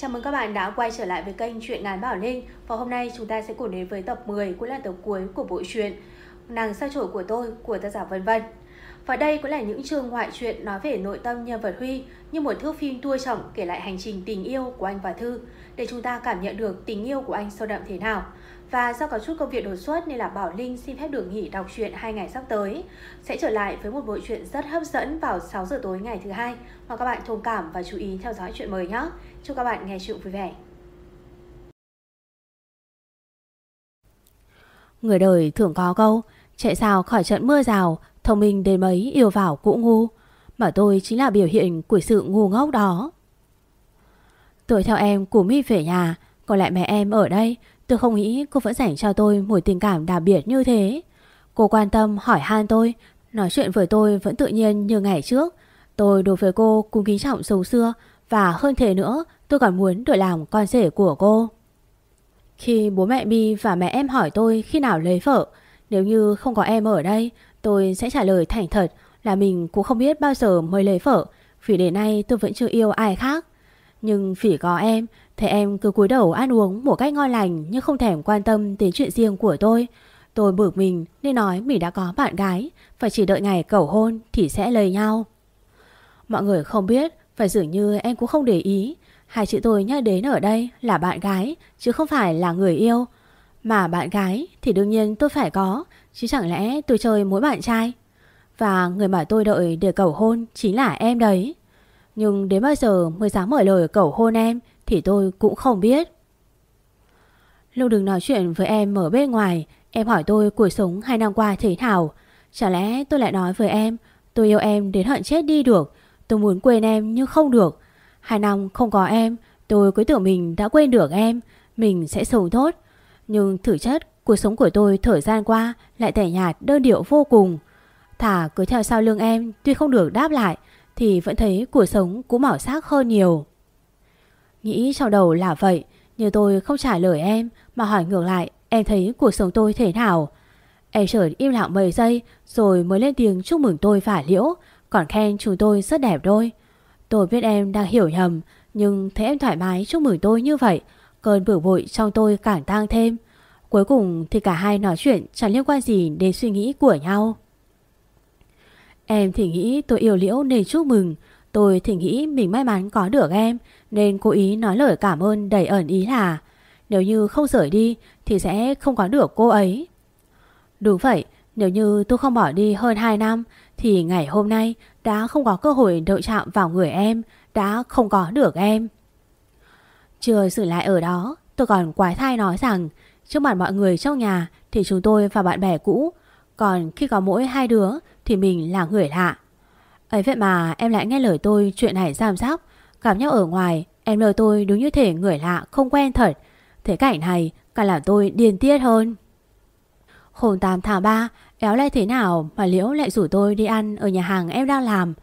Chào mừng các bạn đã quay trở lại với kênh Chuyện ngắn Bảo Linh Và hôm nay chúng ta sẽ cùng đến với tập 10 cũng là tập cuối của bộ truyện Nàng sao chổi của tôi của tác giả Vân Vân Và đây cũng là những chương ngoại truyện nói về nội tâm nhân vật Huy, Như một thước phim tua trọng kể lại hành trình tình yêu của anh và Thư, Để chúng ta cảm nhận được tình yêu của anh sâu đậm thế nào và do có chút công việc đột xuất nên là Bảo Linh xin phép được nghỉ đọc truyện hai ngày sắp tới. Sẽ trở lại với một bộ truyện rất hấp dẫn vào 6 giờ tối ngày thứ hai. Mong các bạn thông cảm và chú ý theo dõi chuyện mới nhé. Chúc các bạn nghe chuyện vui vẻ. Người đời thường có câu Chạy sao khỏi trận mưa rào Thông minh đến mấy yêu vào cũng ngu Mà tôi chính là biểu hiện của sự ngu ngốc đó Tôi theo em của mi về nhà Còn lại mẹ em ở đây Tôi không nghĩ cô vẫn dành cho tôi một tình cảm đặc biệt như thế. Cô quan tâm hỏi han tôi, nói chuyện với tôi vẫn tự nhiên như ngày trước. Tôi đối với cô cũng kính trọng sâu xưa và hơn thế nữa tôi còn muốn được làm con rể của cô. Khi bố mẹ Bi và mẹ em hỏi tôi khi nào lấy vợ, nếu như không có em ở đây, tôi sẽ trả lời thành thật là mình cũng không biết bao giờ mới lấy vợ, vì đến nay tôi vẫn chưa yêu ai khác. Nhưng vì có em Thế em cứ cúi đầu ăn uống một cách ngon lành Nhưng không thèm quan tâm đến chuyện riêng của tôi Tôi bực mình nên nói mình đã có bạn gái Phải chỉ đợi ngày cầu hôn thì sẽ lời nhau Mọi người không biết phải dường như em cũng không để ý. Hai chữ tôi nhắc đến ở đây là bạn gái Chứ không phải là người yêu. Mà bạn gái thì đương nhiên tôi phải có Chứ chẳng lẽ tôi chơi mỗi bạn trai? Và người mà tôi đợi để cầu hôn Chính là em đấy. Nhưng đến bao giờ mới dám mở lời cầu hôn em thì tôi cũng không biết. Lúc đừng nói chuyện với em ở bên ngoài, em hỏi tôi cuộc sống hai năm qua thế nào. Chả lẽ tôi lại nói với em, tôi yêu em đến hận chết đi được, tôi muốn quên em nhưng không được. Hai năm không có em, tôi cứ tưởng mình đã quên được em, mình sẽ sống tốt. Nhưng thử chất, cuộc sống của tôi thời gian qua lại tẻ nhạt đơn điệu vô cùng. Thả cứ theo sau lưng em, tuy không được đáp lại, thì vẫn thấy cuộc sống cũng mỏ sắc hơn nhiều. Nghĩ trong đầu là vậy Nhưng tôi không trả lời em Mà hỏi ngược lại em thấy cuộc sống tôi thế nào Em chợt im lặng mấy giây Rồi mới lên tiếng chúc mừng tôi và Liễu còn khen chúng tôi rất đẹp đôi. Tôi biết em đang hiểu nhầm, Nhưng thấy em thoải mái chúc mừng tôi như vậy, Cơn bực bội trong tôi càng tăng thêm. Cuối cùng thì cả hai nói chuyện Chẳng liên quan gì đến suy nghĩ của nhau. Em thì nghĩ tôi yêu Liễu nên chúc mừng. Tôi thì nghĩ mình may mắn có được em, Nên cố ý nói lời cảm ơn đầy ẩn ý là, Nếu như không rời đi Thì sẽ không có được cô ấy. Đúng vậy, Nếu như tôi không bỏ đi hơn 2 năm thì ngày hôm nay, đã không có cơ hội đợi chạm vào người em, Đã không có được em. Chưa xử lại ở đó, Tôi còn quái thai nói rằng, Trước mặt mọi người trong nhà Thì chúng tôi và bạn bè cũ, Còn khi có mỗi hai đứa Thì mình là người lạ. Ấy vậy mà em lại nghe lời tôi chuyện này giam giáp, cảm nhau ở ngoài, Em lời tôi đúng như thể người lạ không quen thật. Thế cảnh này càng làm tôi điên tiết hơn. Hôm 8 tháng 3 Éo lại thế nào mà Liễu lại rủ tôi đi ăn Ở nhà hàng em đang làm?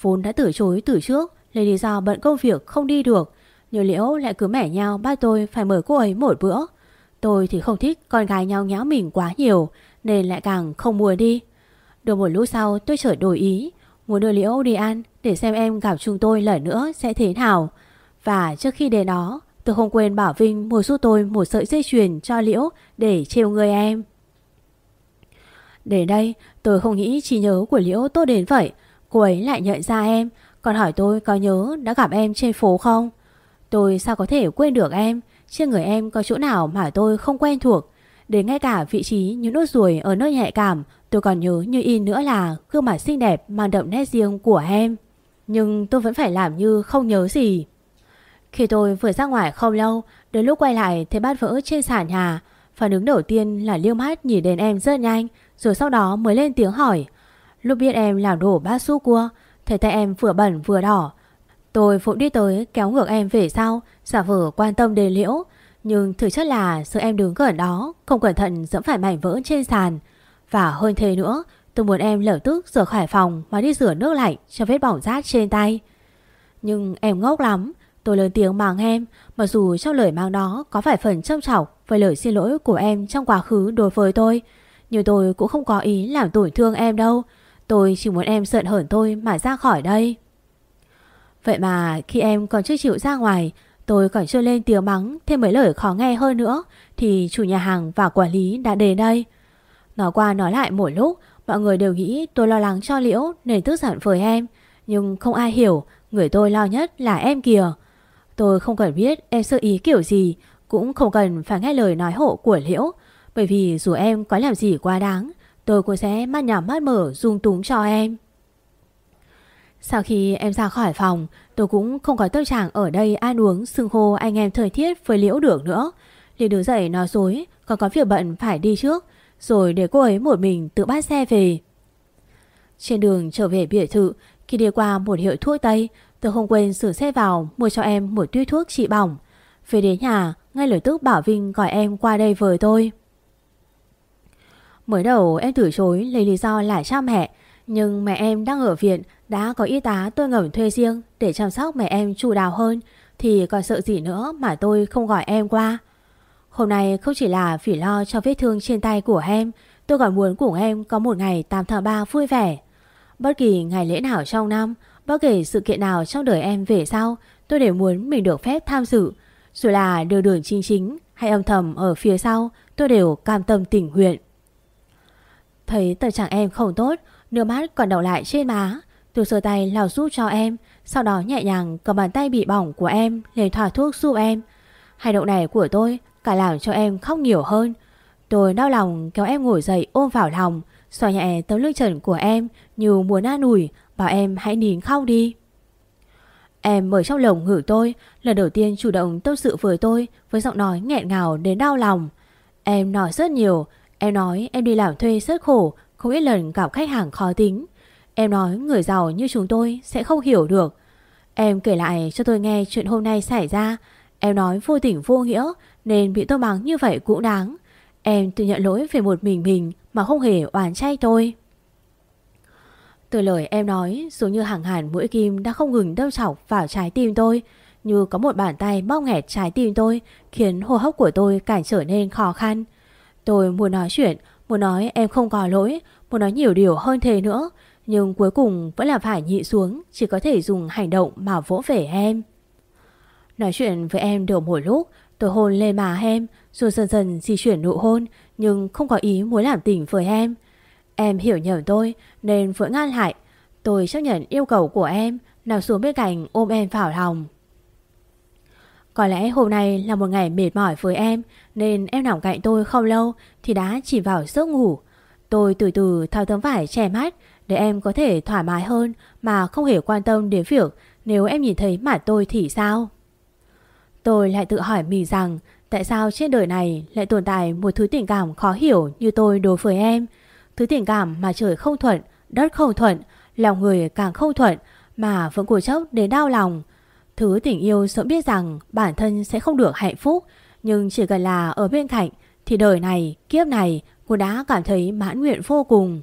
Vốn đã từ chối từ trước, Lấy lý do bận công việc không đi được, Nhưng Liễu lại cứ mẻ nhau bắt tôi phải mời cô ấy một bữa. Tôi thì không thích con gái nhau nháo mình quá nhiều, Nên lại càng không mua đi. Được một lúc sau, tôi trở đổi ý, Muốn đưa Liễu đi ăn Để xem em gặp chúng tôi lần nữa sẽ thế nào. Và trước khi đến đó, Tôi không quên bảo Vinh mua giúp tôi Một sợi dây chuyền cho Liễu Để trêu người em. Đến đây tôi không nghĩ trí nhớ của Liễu tốt đến vậy Cô ấy lại nhận ra em Còn hỏi tôi có nhớ đã gặp em trên phố không Tôi sao có thể quên được em Trên người em có chỗ nào mà tôi không quen thuộc Đến ngay cả vị trí những nốt ruồi ở nơi nhạy cảm Tôi còn nhớ như in nữa là gương mặt xinh đẹp mang đậm nét riêng của em. Nhưng tôi vẫn phải làm như không nhớ gì. Khi tôi vừa ra ngoài không lâu, đến lúc quay lại thấy bát vỡ trên sàn nhà. Phản ứng đầu tiên là liêu mắt nhìn đến em rất nhanh, rồi sau đó mới lên tiếng hỏi. Lúc biết em làm đổ bát su cua, thấy tay em vừa bẩn vừa đỏ. Tôi phụ đi tới kéo ngược em về sau, giả vờ quan tâm đề liễu. Nhưng thực chất là sợ em đứng gần đó, không cẩn thận dẫm phải mảnh vỡ trên sàn. Và hơn thế nữa, tôi muốn em lập tức rời khỏi phòng mà đi rửa nước lạnh cho vết bỏng rát trên tay. Nhưng em ngốc lắm, tôi lớn tiếng màng em, mặc dù trong lời mang đó có phải phần trâm trọng với lời xin lỗi của em trong quá khứ đối với tôi. Nhưng tôi cũng không có ý làm tổn thương em đâu. Tôi chỉ muốn em giận hởn tôi mà ra khỏi đây. Vậy mà khi em còn chưa chịu ra ngoài, Tôi còn chưa lên tiếng mắng thêm mấy lời khó nghe hơn nữa thì chủ nhà hàng và quản lý đã đến đây. Nói qua nói lại một lúc mọi người đều nghĩ tôi lo lắng cho Liễu nên tức giận với em. Nhưng không ai hiểu người tôi lo nhất là em kìa. Tôi không cần biết em sơ ý kiểu gì cũng không cần phải nghe lời nói hộ của Liễu bởi vì dù em có làm gì quá đáng tôi cũng sẽ mắt nhắm mắt mở dung túng cho em. Sau khi em ra khỏi phòng, tôi cũng không có tâm trạng ở đây ăn uống xưng hô anh em thời thiết với liễu được nữa. liền đứng dậy nói dối, còn có việc bận phải đi trước, rồi để cô ấy một mình tự bắt xe về. Trên đường trở về biệt thự, khi đi qua một hiệu thuốc Tây, tôi không quên sửa xe vào mua cho em một tuy thuốc trị bỏng. Về đến nhà, ngay lời tức bảo Vinh gọi em qua đây với tôi. Mới đầu em từ chối lấy lý do là cha mẹ, nhưng mẹ em đang ở viện đã có y tá tôi ngầm thuê riêng để chăm sóc mẹ em chu đáo hơn thì còn sợ gì nữa mà tôi không gọi em qua. Hôm nay không chỉ là vì lo cho vết thương trên tay của em, tôi còn muốn cùng em có một ngày 8 tháng 3 vui vẻ. Bất kỳ ngày lễ nào trong năm, bất kể sự kiện nào trong đời em về sau, tôi đều muốn mình được phép tham dự. Dù là đưa đường chính chính hay âm thầm ở phía sau, tôi đều cam tâm tình nguyện. Thấy tâm trạng em không tốt, nước mắt còn đậu lại trên má. Tôi sơ tay lau giúp cho em, sau đó nhẹ nhàng cầm bàn tay bị bỏng của em lên thoa thuốc giúp em. Hành động này của tôi cả làm cho em khóc nhiều hơn. Tôi đau lòng kéo em ngồi dậy ôm vào lòng, xoa nhẹ tấm lưng trần của em như muốn an ủi, bảo em hãy nín khóc đi. Em mở trong lồng ngửi tôi, lần đầu tiên chủ động tâm sự với tôi với giọng nói nghẹn ngào đến đau lòng. Em nói rất nhiều, em nói em đi làm thuê rất khổ, không ít lần gặp khách hàng khó tính. Em nói người giàu như chúng tôi sẽ không hiểu được. Em kể lại cho tôi nghe chuyện hôm nay xảy ra. Em nói vô tình vô nghĩa nên bị tôi mắng như vậy cũng đáng. Em tự nhận lỗi về một mình mình mà không hề oán trách tôi. Từ lời em nói giống như hàng hàn mũi kim đã không ngừng đâm chọc vào trái tim tôi. Như có một bàn tay bóp nghẹt trái tim tôi khiến hô hấp của tôi càng trở nên khó khăn. Tôi muốn nói chuyện, muốn nói em không có lỗi, muốn nói nhiều điều hơn thế nữa. Nhưng cuối cùng vẫn là phải nhị xuống Chỉ có thể dùng hành động mà vỗ về em Nói chuyện với em được một lúc Tôi hôn lên má em Rồi dần dần di chuyển nụ hôn Nhưng không có ý muốn làm tình với em Em hiểu nhầm tôi, Nên phượng ngăn lại Tôi chấp nhận yêu cầu của em Nào xuống bên cạnh ôm em vào lòng Có lẽ hôm nay là một ngày mệt mỏi với em, Nên em nằm cạnh tôi không lâu Thì đã chỉ vào giấc ngủ Tôi từ từ thao tấm vải che mắt để em có thể thoải mái hơn mà không hề quan tâm đến việc nếu em nhìn thấy mặt tôi thì sao? Tôi lại tự hỏi mình rằng tại sao trên đời này lại tồn tại một thứ tình cảm khó hiểu như tôi đối với em. Thứ tình cảm mà trời không thuận, đất không thuận, lòng người càng không thuận mà vẫn cố chốc đến đau lòng. Thứ tình yêu sớm biết rằng bản thân sẽ không được hạnh phúc nhưng chỉ cần là ở bên cạnh thì đời này, kiếp này cô đã cảm thấy mãn nguyện vô cùng.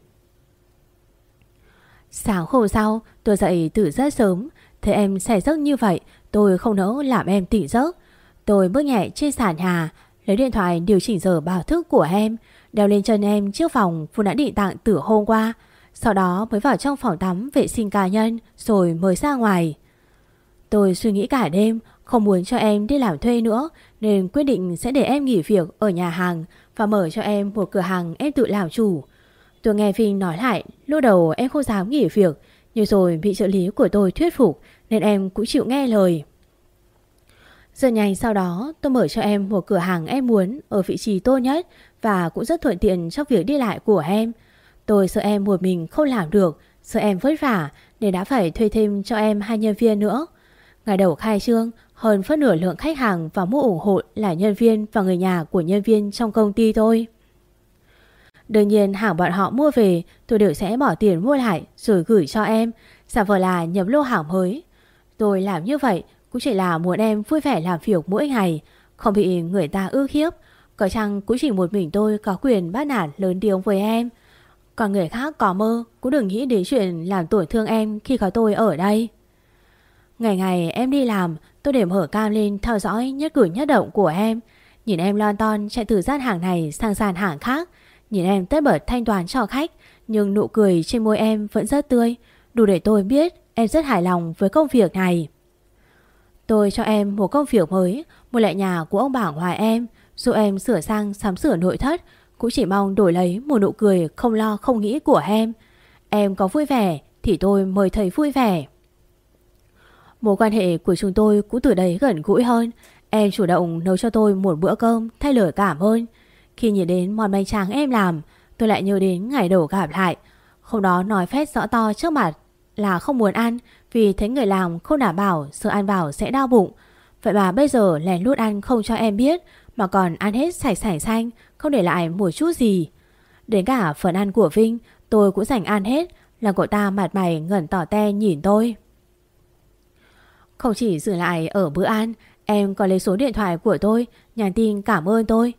Sáng hôm sau tôi dậy từ rất sớm Thấy em say giấc như vậy Tôi không nỡ làm em tỉnh giấc Tôi bước nhẹ trên sàn nhà Lấy điện thoại điều chỉnh giờ báo thức của em Đeo lên chân em chiếc phòng Phụ đã định tặng từ hôm qua. Sau đó mới vào trong phòng tắm vệ sinh cá nhân Rồi mới ra ngoài. Tôi suy nghĩ cả đêm Không muốn cho em đi làm thuê nữa Nên quyết định sẽ để em nghỉ việc ở nhà hàng Và mở cho em một cửa hàng em tự làm chủ. Tôi nghe Vinh nói lại, lúc đầu em không dám nghỉ việc, nhưng rồi bị trợ lý của tôi thuyết phục nên em cũng chịu nghe lời. Giờ nhanh sau đó tôi mở cho em một cửa hàng em muốn ở vị trí tốt nhất và cũng rất thuận tiện trong việc đi lại của em. Tôi sợ em một mình không làm được, sợ em vất vả nên đã phải thuê thêm cho em hai nhân viên nữa. Ngày đầu khai trương, hơn phân nửa lượng khách hàng và mua ủng hộ là nhân viên và người nhà của nhân viên trong công ty tôi. Đương nhiên hàng bọn họ mua về tôi đều sẽ bỏ tiền mua lại rồi gửi cho em. Giả vờ là nhập lô hàng mới. Tôi làm như vậy cũng chỉ là muốn em vui vẻ làm việc mỗi ngày. Không bị người ta ư khiếp. Có chăng cũng chỉ một mình tôi có quyền bắt nạt lớn tiếng với em. Còn người khác có mơ, cũng đừng nghĩ đến chuyện làm tổn thương em khi có tôi ở đây. Ngày ngày em đi làm, tôi để mở cam lên theo dõi nhất cử nhất động của em. Nhìn em lon ton chạy từ gian hàng này sang sàn hàng khác. Nhìn em tất bật thanh toán cho khách, Nhưng nụ cười trên môi em vẫn rất tươi Đủ để tôi biết em rất hài lòng với công việc này Tôi cho em một công việc mới, một lại nhà của ông bà ngoài em, dù em sửa sang sắm sửa nội thất, cũng chỉ mong đổi lấy một nụ cười không lo không nghĩ của em. Em có vui vẻ thì tôi mời thầy vui vẻ. Mối quan hệ của chúng tôi cũng từ đấy gần gũi hơn. Em chủ động nấu cho tôi một bữa cơm thay lời cảm ơn. Khi nhìn đến món bánh tráng em làm, tôi lại nhớ đến ngày đầu gặp lại. Hôm đó nói phét rõ to trước mặt là không muốn ăn vì thấy người làm không đảm bảo sợ ăn vào sẽ đau bụng. Vậy mà bây giờ lén lút ăn không cho em biết mà còn ăn hết sạch sải xanh, không để lại một chút gì. Đến cả phần ăn của Vinh tôi cũng dành ăn hết, là cậu ta mặt mày ngẩn tỏ te nhìn tôi. Không chỉ dừng lại ở bữa ăn, em còn lấy số điện thoại của tôi, nhắn tin cảm ơn tôi.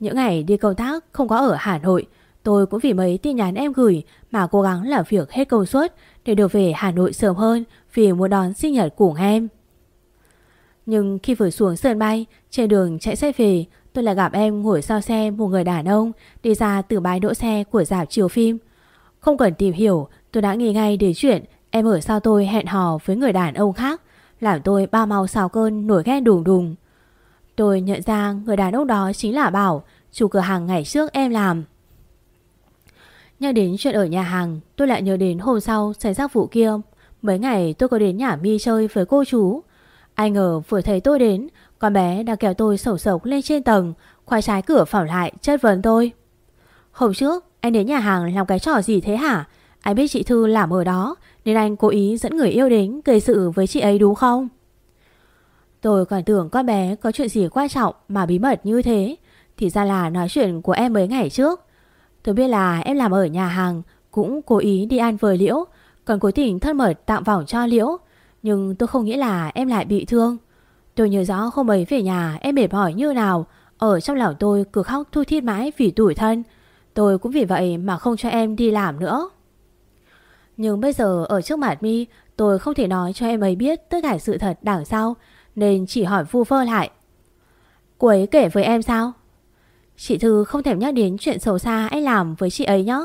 Những ngày đi công tác không có ở Hà Nội, tôi cũng vì mấy tin nhắn em gửi mà cố gắng làm việc hết công suất để được về Hà Nội sớm hơn vì muốn đón sinh nhật cùng em. Nhưng khi vừa xuống sân bay, trên đường chạy xe về, tôi lại gặp em ngồi sau xe một người đàn ông đi ra từ bãi đỗ xe của dạp chiếu phim. Không cần tìm hiểu, tôi đã nghĩ ngay đến chuyện em ở sau tôi hẹn hò với người đàn ông khác, làm tôi ba mau xào cơn nổi ghen đùng đùng. Tôi nhận ra người đàn ông đó chính là Bảo, chủ cửa hàng ngày trước em làm. Nhắc đến chuyện ở nhà hàng, tôi lại nhớ đến hôm sau xảy ra vụ kia. Mấy ngày tôi có đến nhà mi chơi với cô chú. Ai ngờ vừa thấy tôi đến, con bé đã kéo tôi sổ sộc lên trên tầng, khoai trái cửa phỏng lại chất vấn tôi. Hôm trước, anh đến nhà hàng làm cái trò gì thế hả? Anh biết chị Thư làm ở đó, nên anh cố ý dẫn người yêu đến gây sự với chị ấy đúng không? Tôi còn tưởng con bé có chuyện gì quan trọng mà bí mật như thế. Thì ra là nói chuyện của em mấy ngày trước. Tôi biết là em làm ở nhà hàng, cũng cố ý đi ăn với Liễu, còn cố tình thân mật tạm vòng cho Liễu. Nhưng tôi không nghĩ là em lại bị thương. Tôi nhớ rõ hôm ấy về nhà em mệt mỏi như nào, ở trong lòng tôi cứ khóc thu thiết mãi vì tủi thân. Tôi cũng vì vậy mà không cho em đi làm nữa. Nhưng bây giờ ở trước mặt mi Tôi không thể nói cho em ấy biết Tất cả sự thật đằng sau Nên chỉ hỏi vu vơ lại Cô ấy kể với em sao Chị Thư không thèm nhắc đến chuyện xấu xa anh làm với chị ấy nhé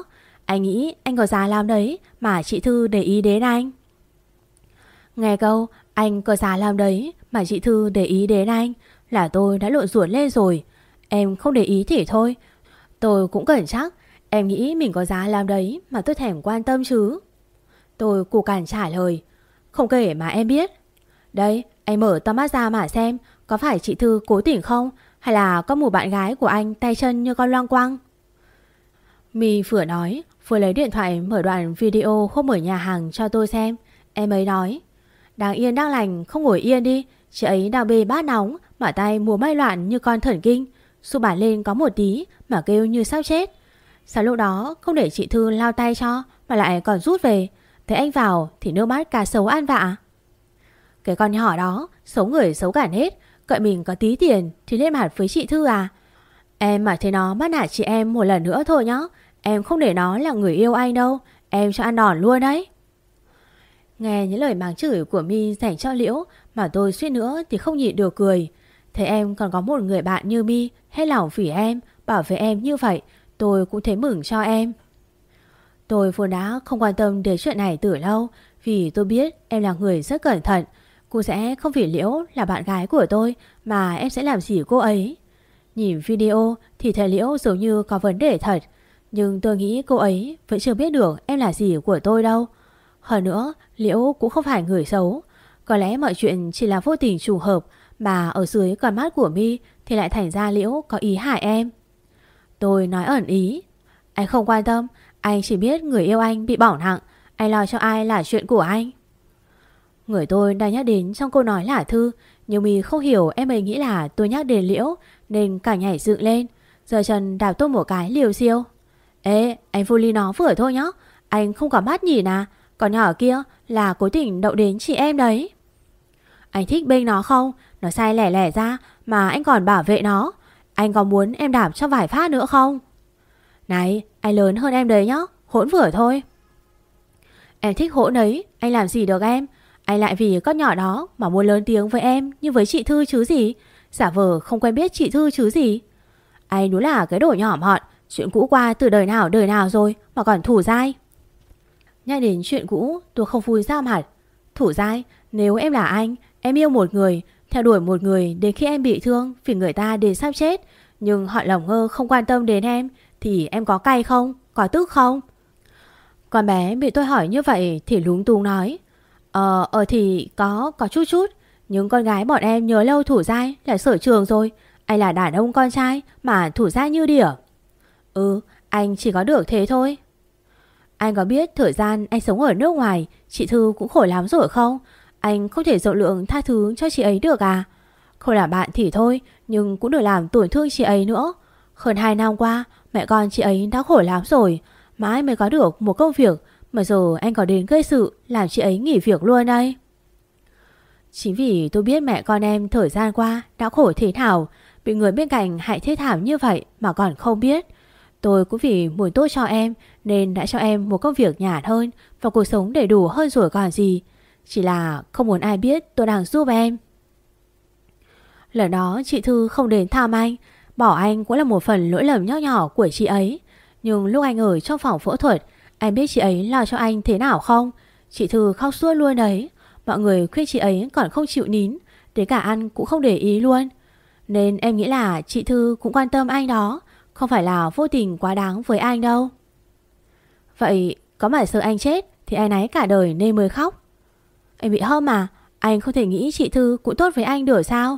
Anh nghĩ anh có giá làm đấy Mà chị Thư để ý đến anh. Nghe câu, Anh có giá làm đấy Mà chị Thư để ý đến anh Là tôi đã lộn ruột lên rồi. Em không để ý thì thôi. Tôi cũng cẩn chắc, Em nghĩ mình có giá làm đấy Mà tôi thèm quan tâm chứ. Tôi cụ cản trả lời, Không kể mà em biết. Đây anh mở to mắt ra mà xem Có phải chị Thư cố tình không hay là có một bạn gái của anh tay chân như con loang quang? Mi vừa nói, Vừa lấy điện thoại mở đoạn video hôm ở nhà hàng cho tôi xem. Em ấy nói, Đang yên, đang lành, không ngồi yên đi. Chị ấy đang bê bát nóng, Mà tay mùa may loạn như con thần kinh. Xu bản lên có một tí, Mà kêu như sắp chết. Sao lúc đó không để chị Thư lao tay cho, Mà lại còn rút về. Thấy anh vào thì nước mắt cá sấu ăn vạ. Cái con nhỏ đó, Xấu người xấu cả hết Cậy mình có tí tiền thì lên mặt với chị Thư à? Em mà thấy nó bắt nạt chị em một lần nữa thôi nhá. Em không để nó là người yêu anh đâu. Em cho ăn đòn luôn đấy. Nghe những lời mắng chửi của mi dành cho Liễu Mà tôi suýt nữa thì không nhịn được cười. Thấy em còn có một người bạn như mi, Hết lòng vì em, Bảo vệ em như vậy, Tôi cũng thấy mừng cho em. Tôi vốn đã không quan tâm đến chuyện này từ lâu vì tôi biết em là người rất cẩn thận. Cô sẽ không vì Liễu là bạn gái của tôi mà em sẽ làm gì cô ấy. Nhìn video thì thấy Liễu dường như có vấn đề thật. Nhưng tôi nghĩ cô ấy vẫn chưa biết được em là gì của tôi đâu. Hơn nữa, Liễu cũng không phải người xấu. Có lẽ mọi chuyện chỉ là vô tình trùng hợp mà ở dưới con mắt của mi thì lại thành ra Liễu có ý hại em. Tôi nói ẩn ý. Anh không quan tâm, anh chỉ biết người yêu anh bị bỏng nặng Anh lo cho ai là chuyện của anh Người tôi đang nhắc đến trong câu nói là Thư. Nhưng mì không hiểu em ấy nghĩ là tôi nhắc đến Liễu Nên cả nhảy dựng lên. Giờ chân đạp tôi một cái liều siêu. Ê anh vô ly nó vừa thôi nhá. Anh không có mắt nhỉ nà, Còn nhỏ kia là cố tình đậu đến chị em đấy. Anh thích bênh nó không? Nó sai lẻ lẻ ra Mà anh còn bảo vệ nó. Anh có muốn em đạp cho vài phát nữa không? Này anh lớn hơn em đấy nhá. Hỗn vừa thôi. Em thích hỗn ấy. Anh làm gì được em? Anh lại vì con nhỏ đó mà muốn lớn tiếng với em Như với chị Thư chứ gì Giả vờ không quen biết chị Thư chứ gì Anh đúng là cái đồ nhỏ mọn Chuyện cũ qua từ đời nào đời nào rồi Mà còn thủ dai Nhắc đến chuyện cũ tôi không vui ra mặt Thủ dai nếu em là anh Em yêu một người, theo đuổi một người đến khi em bị thương vì người ta đến sắp chết. Nhưng họ lỏng ngơ không quan tâm đến em thì em có cay không? Có tức không? Con bé bị tôi hỏi như vậy thì lúng túng nói. Ờ, ờ thì có, có chút chút. Nhưng con gái bọn em nhớ lâu thủ dai là sở trường rồi. Anh là đàn ông con trai mà thủ dai như đỉa. Ừ, anh chỉ có được thế thôi. Anh có biết thời gian anh sống ở nước ngoài Chị Thư cũng khổ lắm rồi không Anh không thể rộng lượng tha thứ cho chị ấy được à Không là bạn thì thôi Nhưng cũng được làm tổn thương chị ấy nữa Hơn 2 năm qua Mẹ con chị ấy đã khổ lắm rồi Mãi mới có được một công việc mà giờ anh có đến gây sự Làm chị ấy nghỉ việc luôn đây Chính vì tôi biết mẹ con em thời gian qua đã khổ thế nào Bị người bên cạnh hại thế thảm như vậy mà còn không biết Tôi cũng vì muốn tốt cho em nên đã cho em một công việc nhạt hơn và cuộc sống đầy đủ hơn rồi còn gì. Chỉ là không muốn ai biết tôi đang giúp em. Lần đó chị Thư không đến thăm anh, bỏ anh cũng là một phần lỗi lầm nhỏ nhỏ của chị ấy. Nhưng lúc anh ở trong phòng phẫu thuật, em biết chị ấy lo cho anh thế nào không? Chị Thư khóc suốt luôn đấy. Mọi người khuyên chị ấy còn không chịu nín, đến cả ăn cũng không để ý luôn. Nên em nghĩ là chị Thư cũng quan tâm anh đó, không phải là vô tình quá đáng với anh đâu. Vậy có phải sợ anh chết thì anh ấy cả đời nên mới khóc. Anh bị hâm mà, anh không thể nghĩ chị Thư cũng tốt với anh được sao?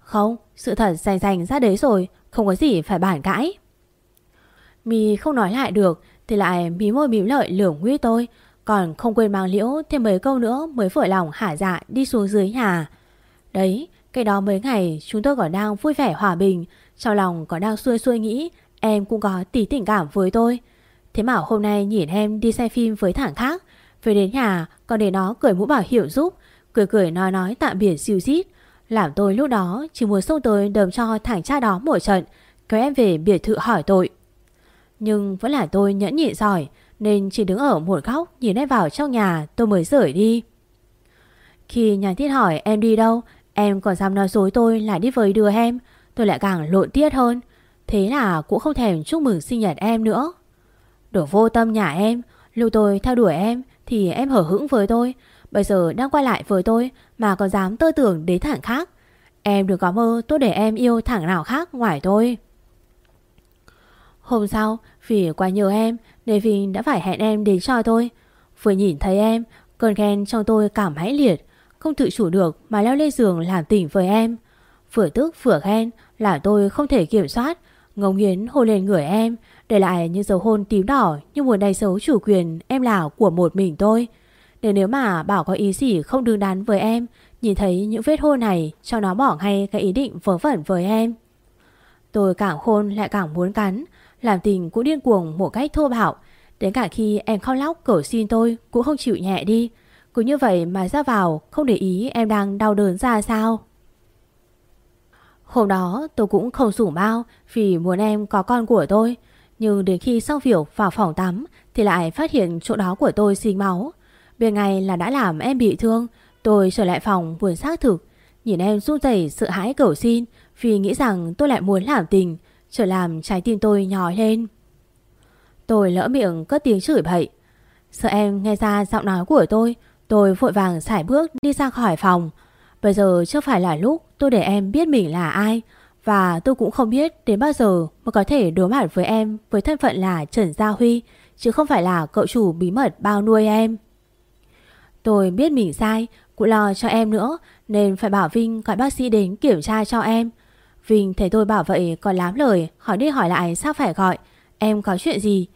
Không, sự thật rành rành ra đấy rồi, không có gì phải bản cãi. Mi không nói lại được thì lại mí môi mím lợi lửa nguy tôi, còn không quên mang liễu thêm mấy câu nữa mới vội lòng hả dạ đi xuống dưới nhà. Đấy, cái đó mấy ngày chúng tôi còn đang vui vẻ hòa bình, trong lòng còn đang xuôi xuôi nghĩ em cũng có tí tình cảm với tôi. Thế mà hôm nay nhìn em đi xem phim với thằng khác Về đến nhà còn để nó cười mũ bảo hiểu giúp Cười cười nói nói tạm biệt siêu xít Làm tôi lúc đó chỉ muốn xông tới đầm cho thằng cha đó một trận Kéo em về biệt thự hỏi tội nhưng vẫn là tôi nhẫn nhịn giỏi, Nên chỉ đứng ở một góc nhìn em vào trong nhà tôi mới rời đi. Khi nhà thiết hỏi em đi đâu, Em còn dám nói dối tôi là đi với đứa em, Tôi lại càng lộn tiết hơn. Thế là cũng không thèm chúc mừng sinh nhật em nữa. Đổ vô tâm nhà em, Lưu tôi theo đuổi em Thì em hở hững với tôi. Bây giờ đang quay lại với tôi Mà còn dám tơ tưởng đến thẳng khác. Em đừng có mơ tôi để em yêu thẳng nào khác ngoài tôi. Hôm sau Vì quá nhiều em Nên Vinh đã phải hẹn em đến cho tôi Vừa nhìn thấy em Cơn ghen trong tôi cảm hãi liệt Không tự chủ được mà leo lên giường làm tỉnh với em Vừa tức vừa ghen Là tôi không thể kiểm soát Ngông nghiến hôn lên người em để lại những dấu hôn tím đỏ như muốn đầy xấu chủ quyền em là của một mình tôi. Nên nếu mà bảo có ý gì không đứng đắn với em, nhìn thấy những vết hôn này cho nó bỏ ngay cái ý định vớ vẩn với em. Tôi càng khôn lại càng muốn cắn, làm tình cũng điên cuồng một cách thô bạo. Đến cả khi em khóc lóc cầu xin tôi cũng không chịu nhẹ đi. Cứ như vậy mà ra vào, không để ý em đang đau đớn ra sao. Hôm đó tôi cũng không sủng bao vì muốn em có con của tôi. Nhưng đến khi xong việc vào phòng tắm Thì lại phát hiện chỗ đó của tôi sinh máu Bên ngày là đã làm em bị thương, Tôi trở lại phòng buồn xác thực Nhìn em run rẩy sợ hãi cầu xin Vì nghĩ rằng tôi lại muốn làm tình Trở làm trái tim tôi nhói lên Tôi lỡ miệng cất tiếng chửi bậy Sợ em nghe ra giọng nói của tôi Tôi vội vàng sải bước đi ra khỏi phòng Bây giờ chưa phải là lúc tôi để em biết mình là ai và tôi cũng không biết đến bao giờ mới có thể đối mặt với em với thân phận là Trần Gia Huy, chứ không phải là cậu chủ bí mật bao nuôi em. Tôi biết mình sai, cũng lo cho em nữa, nên phải bảo Vinh gọi bác sĩ đến kiểm tra cho em. Vinh thấy tôi bảo vậy còn lám lời, hỏi đi hỏi lại sao phải gọi, em có chuyện gì?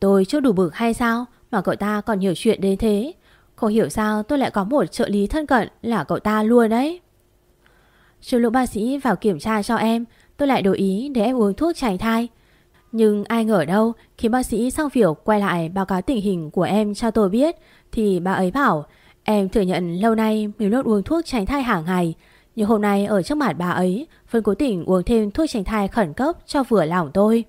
Tôi chưa đủ bực hay sao mà cậu ta còn hiểu chuyện đến thế? Không hiểu sao tôi lại có một trợ lý thân cận là cậu ta luôn đấy. Trước lúc bác sĩ vào kiểm tra cho em Tôi lại đổi ý để em uống thuốc tránh thai Nhưng ai ngờ đâu Khi bác sĩ xong việc quay lại báo cáo tình hình của em cho tôi biết Thì bà ấy bảo Em thừa nhận lâu nay mình luôn uống thuốc tránh thai hàng ngày nhưng hôm nay ở trước mặt bà ấy Vân cố tình uống thêm thuốc tránh thai khẩn cấp cho vừa lòng tôi.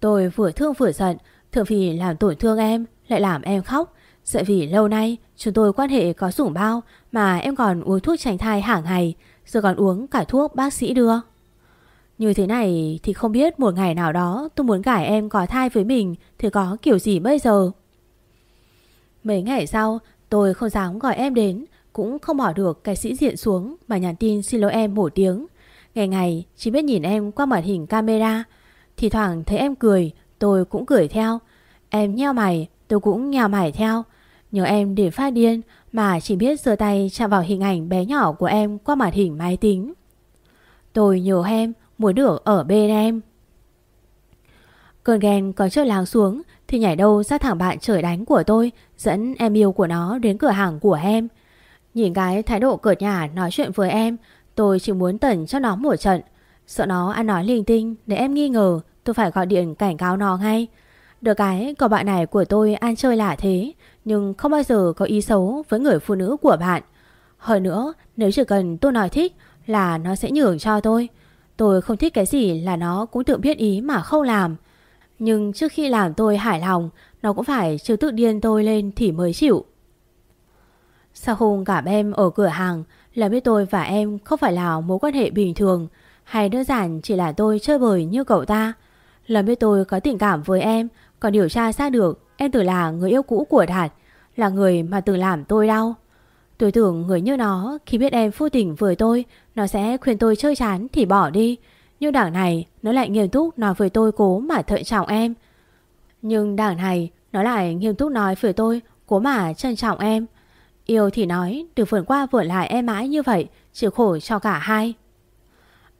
Tôi vừa thương vừa giận Thường vì làm tổn thương em, Lại làm em khóc. Sợ vì lâu nay, chúng tôi quan hệ có sủng bao Mà em còn uống thuốc tránh thai hàng ngày rồi còn uống cả thuốc bác sĩ đưa. Như thế này thì không biết một ngày nào đó tôi muốn gải em có thai với mình thì có kiểu gì bây giờ? Mấy ngày sau, tôi không dám gọi em đến cũng không bỏ được cái sĩ diện xuống mà nhắn tin xin lỗi em một tiếng. Ngày ngày chỉ biết nhìn em qua màn hình camera. Thì thoảng thấy em cười, tôi cũng cười theo. Em nheo mày, tôi cũng nheo mày theo. Nhớ em để phát điên mà chỉ biết giơ tay chạm vào hình ảnh bé nhỏ của em qua màn hình máy tính. Tôi nhớ em, muốn được ở bên em. Cơn ghen có chơi láng xuống thì nhảy đâu ra thẳng bạn trời đánh của tôi dẫn em yêu của nó đến cửa hàng của em. Nhìn cái thái độ cợt nhả nói chuyện với em, tôi chỉ muốn tẩn cho nó một trận. Sợ nó ăn nói linh tinh để em nghi ngờ, tôi phải gọi điện cảnh cáo nó ngay. Được cái, cậu bạn này của tôi ăn chơi lạ thế, nhưng không bao giờ có ý xấu với người phụ nữ của bạn. Hơn nữa, nếu chỉ cần tôi nói thích là nó sẽ nhường cho tôi. Tôi không thích cái gì là nó cũng tự biết ý mà không làm. Nhưng trước khi làm tôi hài lòng, Nó cũng phải chưa tự điên tôi lên thì mới chịu sau hôm gặp em ở cửa hàng Là biết tôi và em không phải là mối quan hệ bình thường, Hay đơn giản chỉ là tôi chơi bời như cậu ta Là biết tôi có tình cảm với em, Còn điều tra ra được Em từng là người yêu cũ của Đạt, Là người mà từng làm tôi đau Tôi tưởng người như nó Khi biết em phu tình với tôi, Nó sẽ khuyên tôi chơi chán thì bỏ đi nhưng đảng này, nó lại nghiêm túc nói với tôi cố mà thận trọng em. Nhưng đảng này, nó lại nghiêm túc nói với tôi cố mà trân trọng em. Yêu thì nói, Từ vườn qua vườn lại em mãi như vậy, chịu khổ cho cả hai.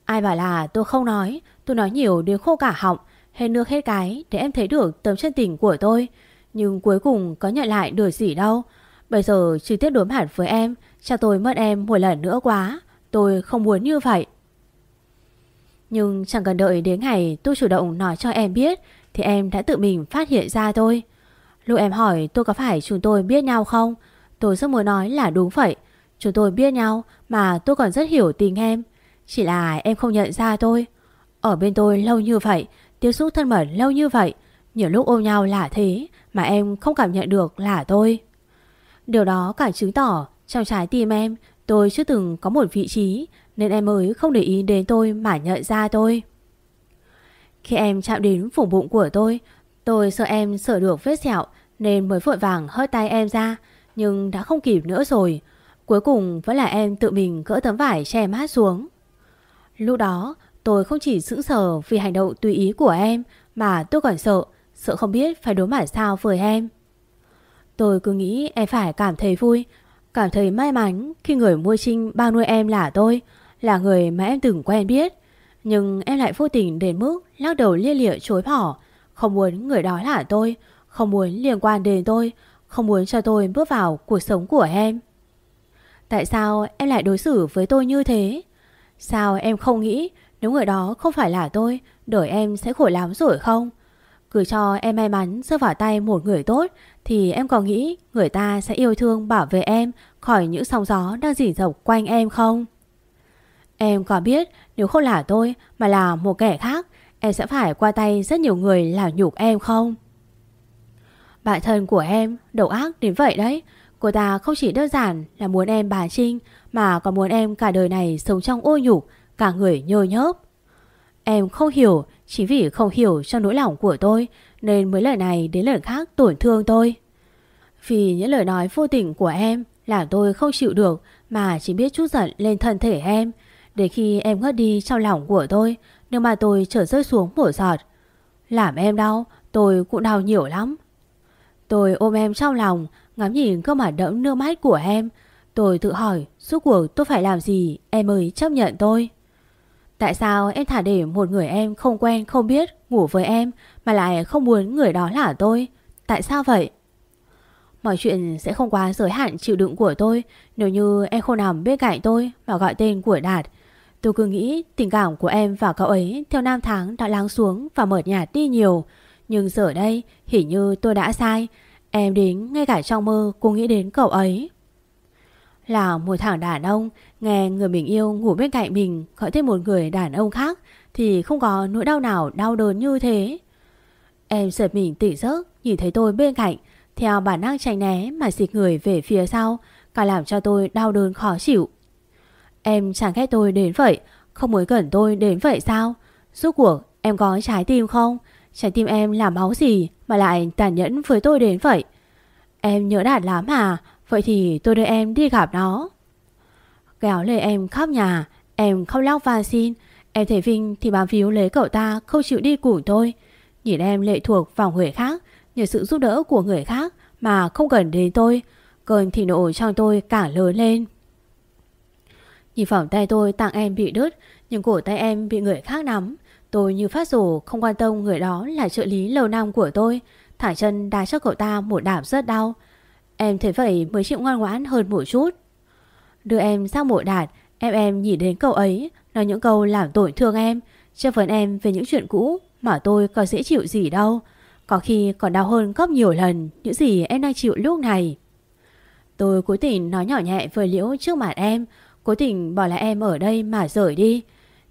Ai bảo là tôi không nói, tôi nói nhiều đến khô cả họng, hết nước hết cái để em thấy được tấm chân tình của tôi. Nhưng cuối cùng có nhận lại được gì đâu. Bây giờ trực tiếp đối mặt với em, Cha tôi mất em một lần nữa quá. Tôi không muốn như vậy. Nhưng chẳng cần đợi đến ngày tôi chủ động nói cho em biết, Thì em đã tự mình phát hiện ra tôi Lúc em hỏi tôi có phải chúng tôi biết nhau không Tôi rất muốn nói là đúng vậy. Chúng tôi biết nhau mà tôi còn rất hiểu tình em. Chỉ là em không nhận ra tôi Ở bên tôi lâu như vậy, Tiếp xúc thân mật lâu như vậy, Nhiều lúc ôm nhau là thế Mà em không cảm nhận được là tôi. Điều đó càng chứng tỏ Trong trái tim em, tôi chưa từng có một vị trí nên em mới không để ý đến tôi mà nhận ra tôi. Khi em chạm đến vùng bụng của tôi Tôi sợ em sợ được vết sẹo Nên mới vội vàng hớt tay em ra nhưng đã không kịp nữa rồi Cuối cùng vẫn là em tự mình gỡ tấm vải che mát xuống Lúc đó tôi không chỉ sững sờ vì hành động tùy ý của em Mà tôi còn sợ Sợ không biết phải đối mặt sao với em Tôi cứ nghĩ em phải cảm thấy vui Cảm thấy may mắn khi người mua trinh bao nuôi em là tôi là người mà em từng quen biết. Nhưng em lại vô tình đến mức lắc đầu lia lịa chối bỏ. Không muốn người đó là tôi, không muốn liên quan đến tôi, không muốn cho tôi bước vào cuộc sống của em. Tại sao em lại đối xử với tôi như thế? Sao em không nghĩ nếu người đó không phải là tôi, đời em sẽ khổ lắm rồi không? Cứ cho em may mắn rơi vào tay một người tốt thì em có nghĩ người ta sẽ yêu thương bảo vệ em khỏi những sóng gió đang dỉ dọc quanh em không? Em có biết nếu không là tôi mà là một kẻ khác Em sẽ phải qua tay rất nhiều người làm nhục em không? Bạn thân của em độc ác đến vậy đấy. Cô ta không chỉ đơn giản là muốn em bà Trinh, Mà còn muốn em cả đời này sống trong ô nhục, Cả người nhơ nhớp. Em không hiểu, Chỉ vì không hiểu cho nỗi lòng của tôi, Nên mới lời này đến lời khác tổn thương tôi. Vì những lời nói vô tình của em là tôi không chịu được Mà chỉ biết chút giận lên thân thể em. Để khi em ngất đi trong lòng của tôi Nhưng mà tôi trở rơi xuống một giọt. Làm em đau, Tôi cũng đau nhiều lắm. Tôi ôm em trong lòng Ngắm nhìn cơ mặt đẫm nước mắt của em. Tôi tự hỏi Suốt cuộc tôi phải làm gì? Em mới chấp nhận tôi. Tại sao em thả để một người em không quen không biết Ngủ với em Mà lại không muốn người đó là tôi? Tại sao vậy? Mọi chuyện sẽ không quá giới hạn chịu đựng của tôi Nếu như em không nằm bên cạnh tôi Mà gọi tên của Đạt. Tôi cứ nghĩ tình cảm của em và cậu ấy theo năm tháng đã lắng xuống và mở nhạt đi nhiều. Nhưng giờ đây, hình như tôi đã sai. Em đến ngay cả trong mơ cũng nghĩ đến cậu ấy. Là một thằng đàn ông, nghe người mình yêu ngủ bên cạnh mình gọi thêm một người đàn ông khác thì không có nỗi đau nào đau đớn như thế. Em giật mình tỉnh giấc, nhìn thấy tôi bên cạnh, theo bản năng tránh né mà xịt người về phía sau, cả làm cho tôi đau đớn khó chịu. Em chẳng ghét tôi đến vậy Không muốn gần tôi đến vậy sao Rốt cuộc em có trái tim không Trái tim em làm máu gì mà lại tàn nhẫn với tôi đến vậy. Em nhớ đạt lắm à Vậy thì tôi đưa em đi gặp nó. Kéo lời em khóc nhà, Em không lóc van xin. Em thấy Vinh thì bám víu lấy cậu ta, Không chịu đi cùng tôi. Nhìn em lệ thuộc vào người khác, Nhờ sự giúp đỡ của người khác Mà không cần đến tôi. Cơn thì nộ trong tôi càng lớn lên. Nhìn vòng tay tôi, tặng em bị đứt, Nhưng cổ tay em bị người khác nắm. Tôi như phát rổ không quan tâm người đó là trợ lý lâu năm của tôi. Thả chân đá cho cậu ta một đạp rất đau. Em thấy vậy mới chịu ngoan ngoãn hơn một chút. Đưa em sang mộ đạt Em em nhìn đến cậu ấy, Nói những câu làm tổn thương em, Chất vấn em về những chuyện cũ Mà tôi có dễ chịu gì đâu. Có khi còn đau hơn gấp nhiều lần Những gì em đang chịu lúc này. Tôi cố tình nói nhỏ nhẹ với Liễu trước mặt em, Cố tình bỏ lại em ở đây mà rời đi.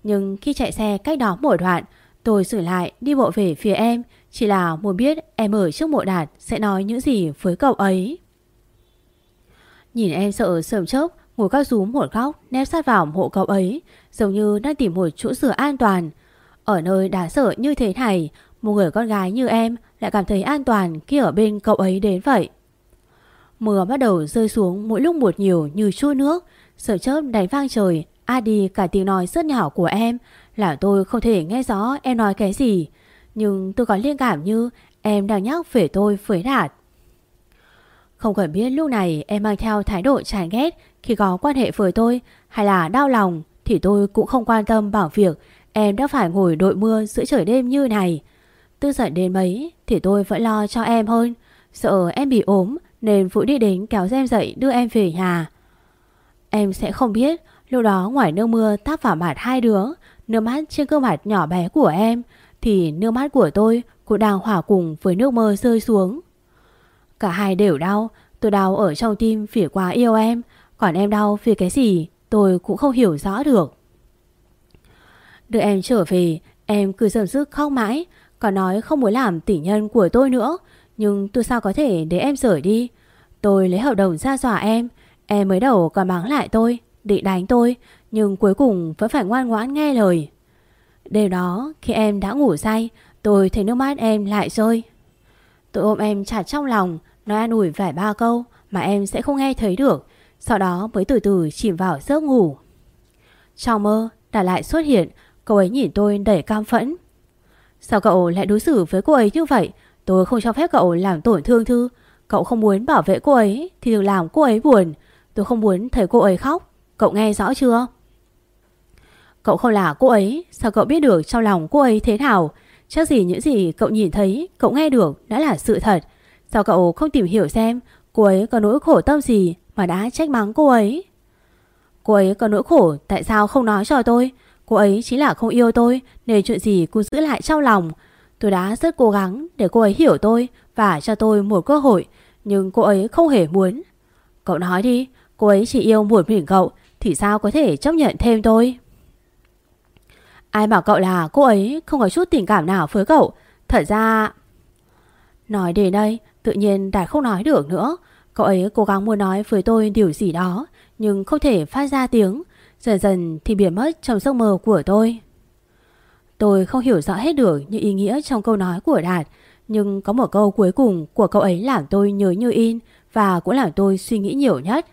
Nhưng khi chạy xe cách đó một đoạn, Tôi sửa lại, đi bộ về phía em. Chỉ là muốn biết em ở trước mộ đạt Sẽ nói những gì với cậu ấy. Nhìn em sợ sờm chốc, Ngồi các rúm một góc, nép sát vào hộ cậu ấy, Giống như đang tìm một chỗ sửa an toàn. Ở nơi đáng sợ như thế này, Một người con gái như em Lại cảm thấy an toàn khi ở bên cậu ấy đến vậy. Mưa bắt đầu rơi xuống mỗi lúc một nhiều như chua nước Sợ chớp đánh vang trời A đi cả tiếng nói rất nhỏ của em, Là tôi không thể nghe rõ em nói cái gì. Nhưng tôi có liên cảm như Em đang nhắc về tôi với Đạt. Không cần biết lúc này em mang theo thái độ chán ghét Khi có quan hệ với tôi Hay là đau lòng Thì tôi cũng không quan tâm bảo việc Em đã phải ngồi đội mưa giữa trời đêm như này. Tư giận đến mấy Thì tôi vẫn lo cho em hơn. Sợ em bị ốm Nên Vũ đi đến kéo em dậy đưa em về nhà. Em sẽ không biết Lúc đó ngoài nước mưa tác vào mặt hai đứa, Nước mắt trên gương mặt nhỏ bé của em, Thì nước mắt của tôi Cũng đang hòa cùng với nước mưa rơi xuống. Cả hai đều đau, Tôi đau ở trong tim vì quá yêu em, Còn em đau vì cái gì Tôi cũng không hiểu rõ được. Đưa em trở về, Em cứ dầm sức khóc mãi, Còn nói không muốn làm tỷ nhân của tôi nữa, Nhưng tôi sao có thể để em rời đi? Tôi lấy hợp đồng ra dọa em Em mới đầu còn mắng lại tôi. Định đánh tôi, Nhưng cuối cùng vẫn phải ngoan ngoãn nghe lời. Đêm đó, khi em đã ngủ say, Tôi thấy nước mắt em lại rơi. Tôi ôm em chặt trong lòng, Nói an ủi vài ba câu Mà em sẽ không nghe thấy được, Sau đó mới từ từ chìm vào giấc ngủ. Trong mơ, đã lại xuất hiện, Cậu ấy nhìn tôi đầy cam phẫn. Sao cậu lại đối xử với cô ấy như vậy? Tôi không cho phép cậu làm tổn thương Thư. Cậu không muốn bảo vệ cô ấy Thì đừng làm cô ấy buồn. Tôi không muốn thấy cô ấy khóc. Cậu nghe rõ chưa? Cậu không là cô ấy, Sao cậu biết được trong lòng cô ấy thế nào? Chắc gì những gì cậu nhìn thấy, Cậu nghe được đã là sự thật. Sao cậu không tìm hiểu xem Cô ấy có nỗi khổ tâm gì Mà đã trách mắng cô ấy? Cô ấy có nỗi khổ, tại sao không nói cho tôi? Cô ấy chính là không yêu tôi, Nên chuyện gì cũng giữ lại trong lòng. Tôi đã rất cố gắng để cô ấy hiểu tôi Và cho tôi một cơ hội, Nhưng cô ấy không hề muốn. Cậu nói đi, Cô ấy chỉ yêu một mình cậu thì sao có thể chấp nhận thêm tôi? Ai bảo cậu là cô ấy Không có chút tình cảm nào với cậu? Thật ra, Nói đến đây, tự nhiên Đạt không nói được nữa. Cậu ấy cố gắng muốn nói với tôi điều gì đó, Nhưng không thể phát ra tiếng. Dần dần thì biến mất trong giấc mơ của tôi. Tôi không hiểu rõ hết được những ý nghĩa trong câu nói của Đạt, Nhưng có một câu cuối cùng của cậu ấy làm tôi nhớ như in Và cũng làm tôi suy nghĩ nhiều nhất.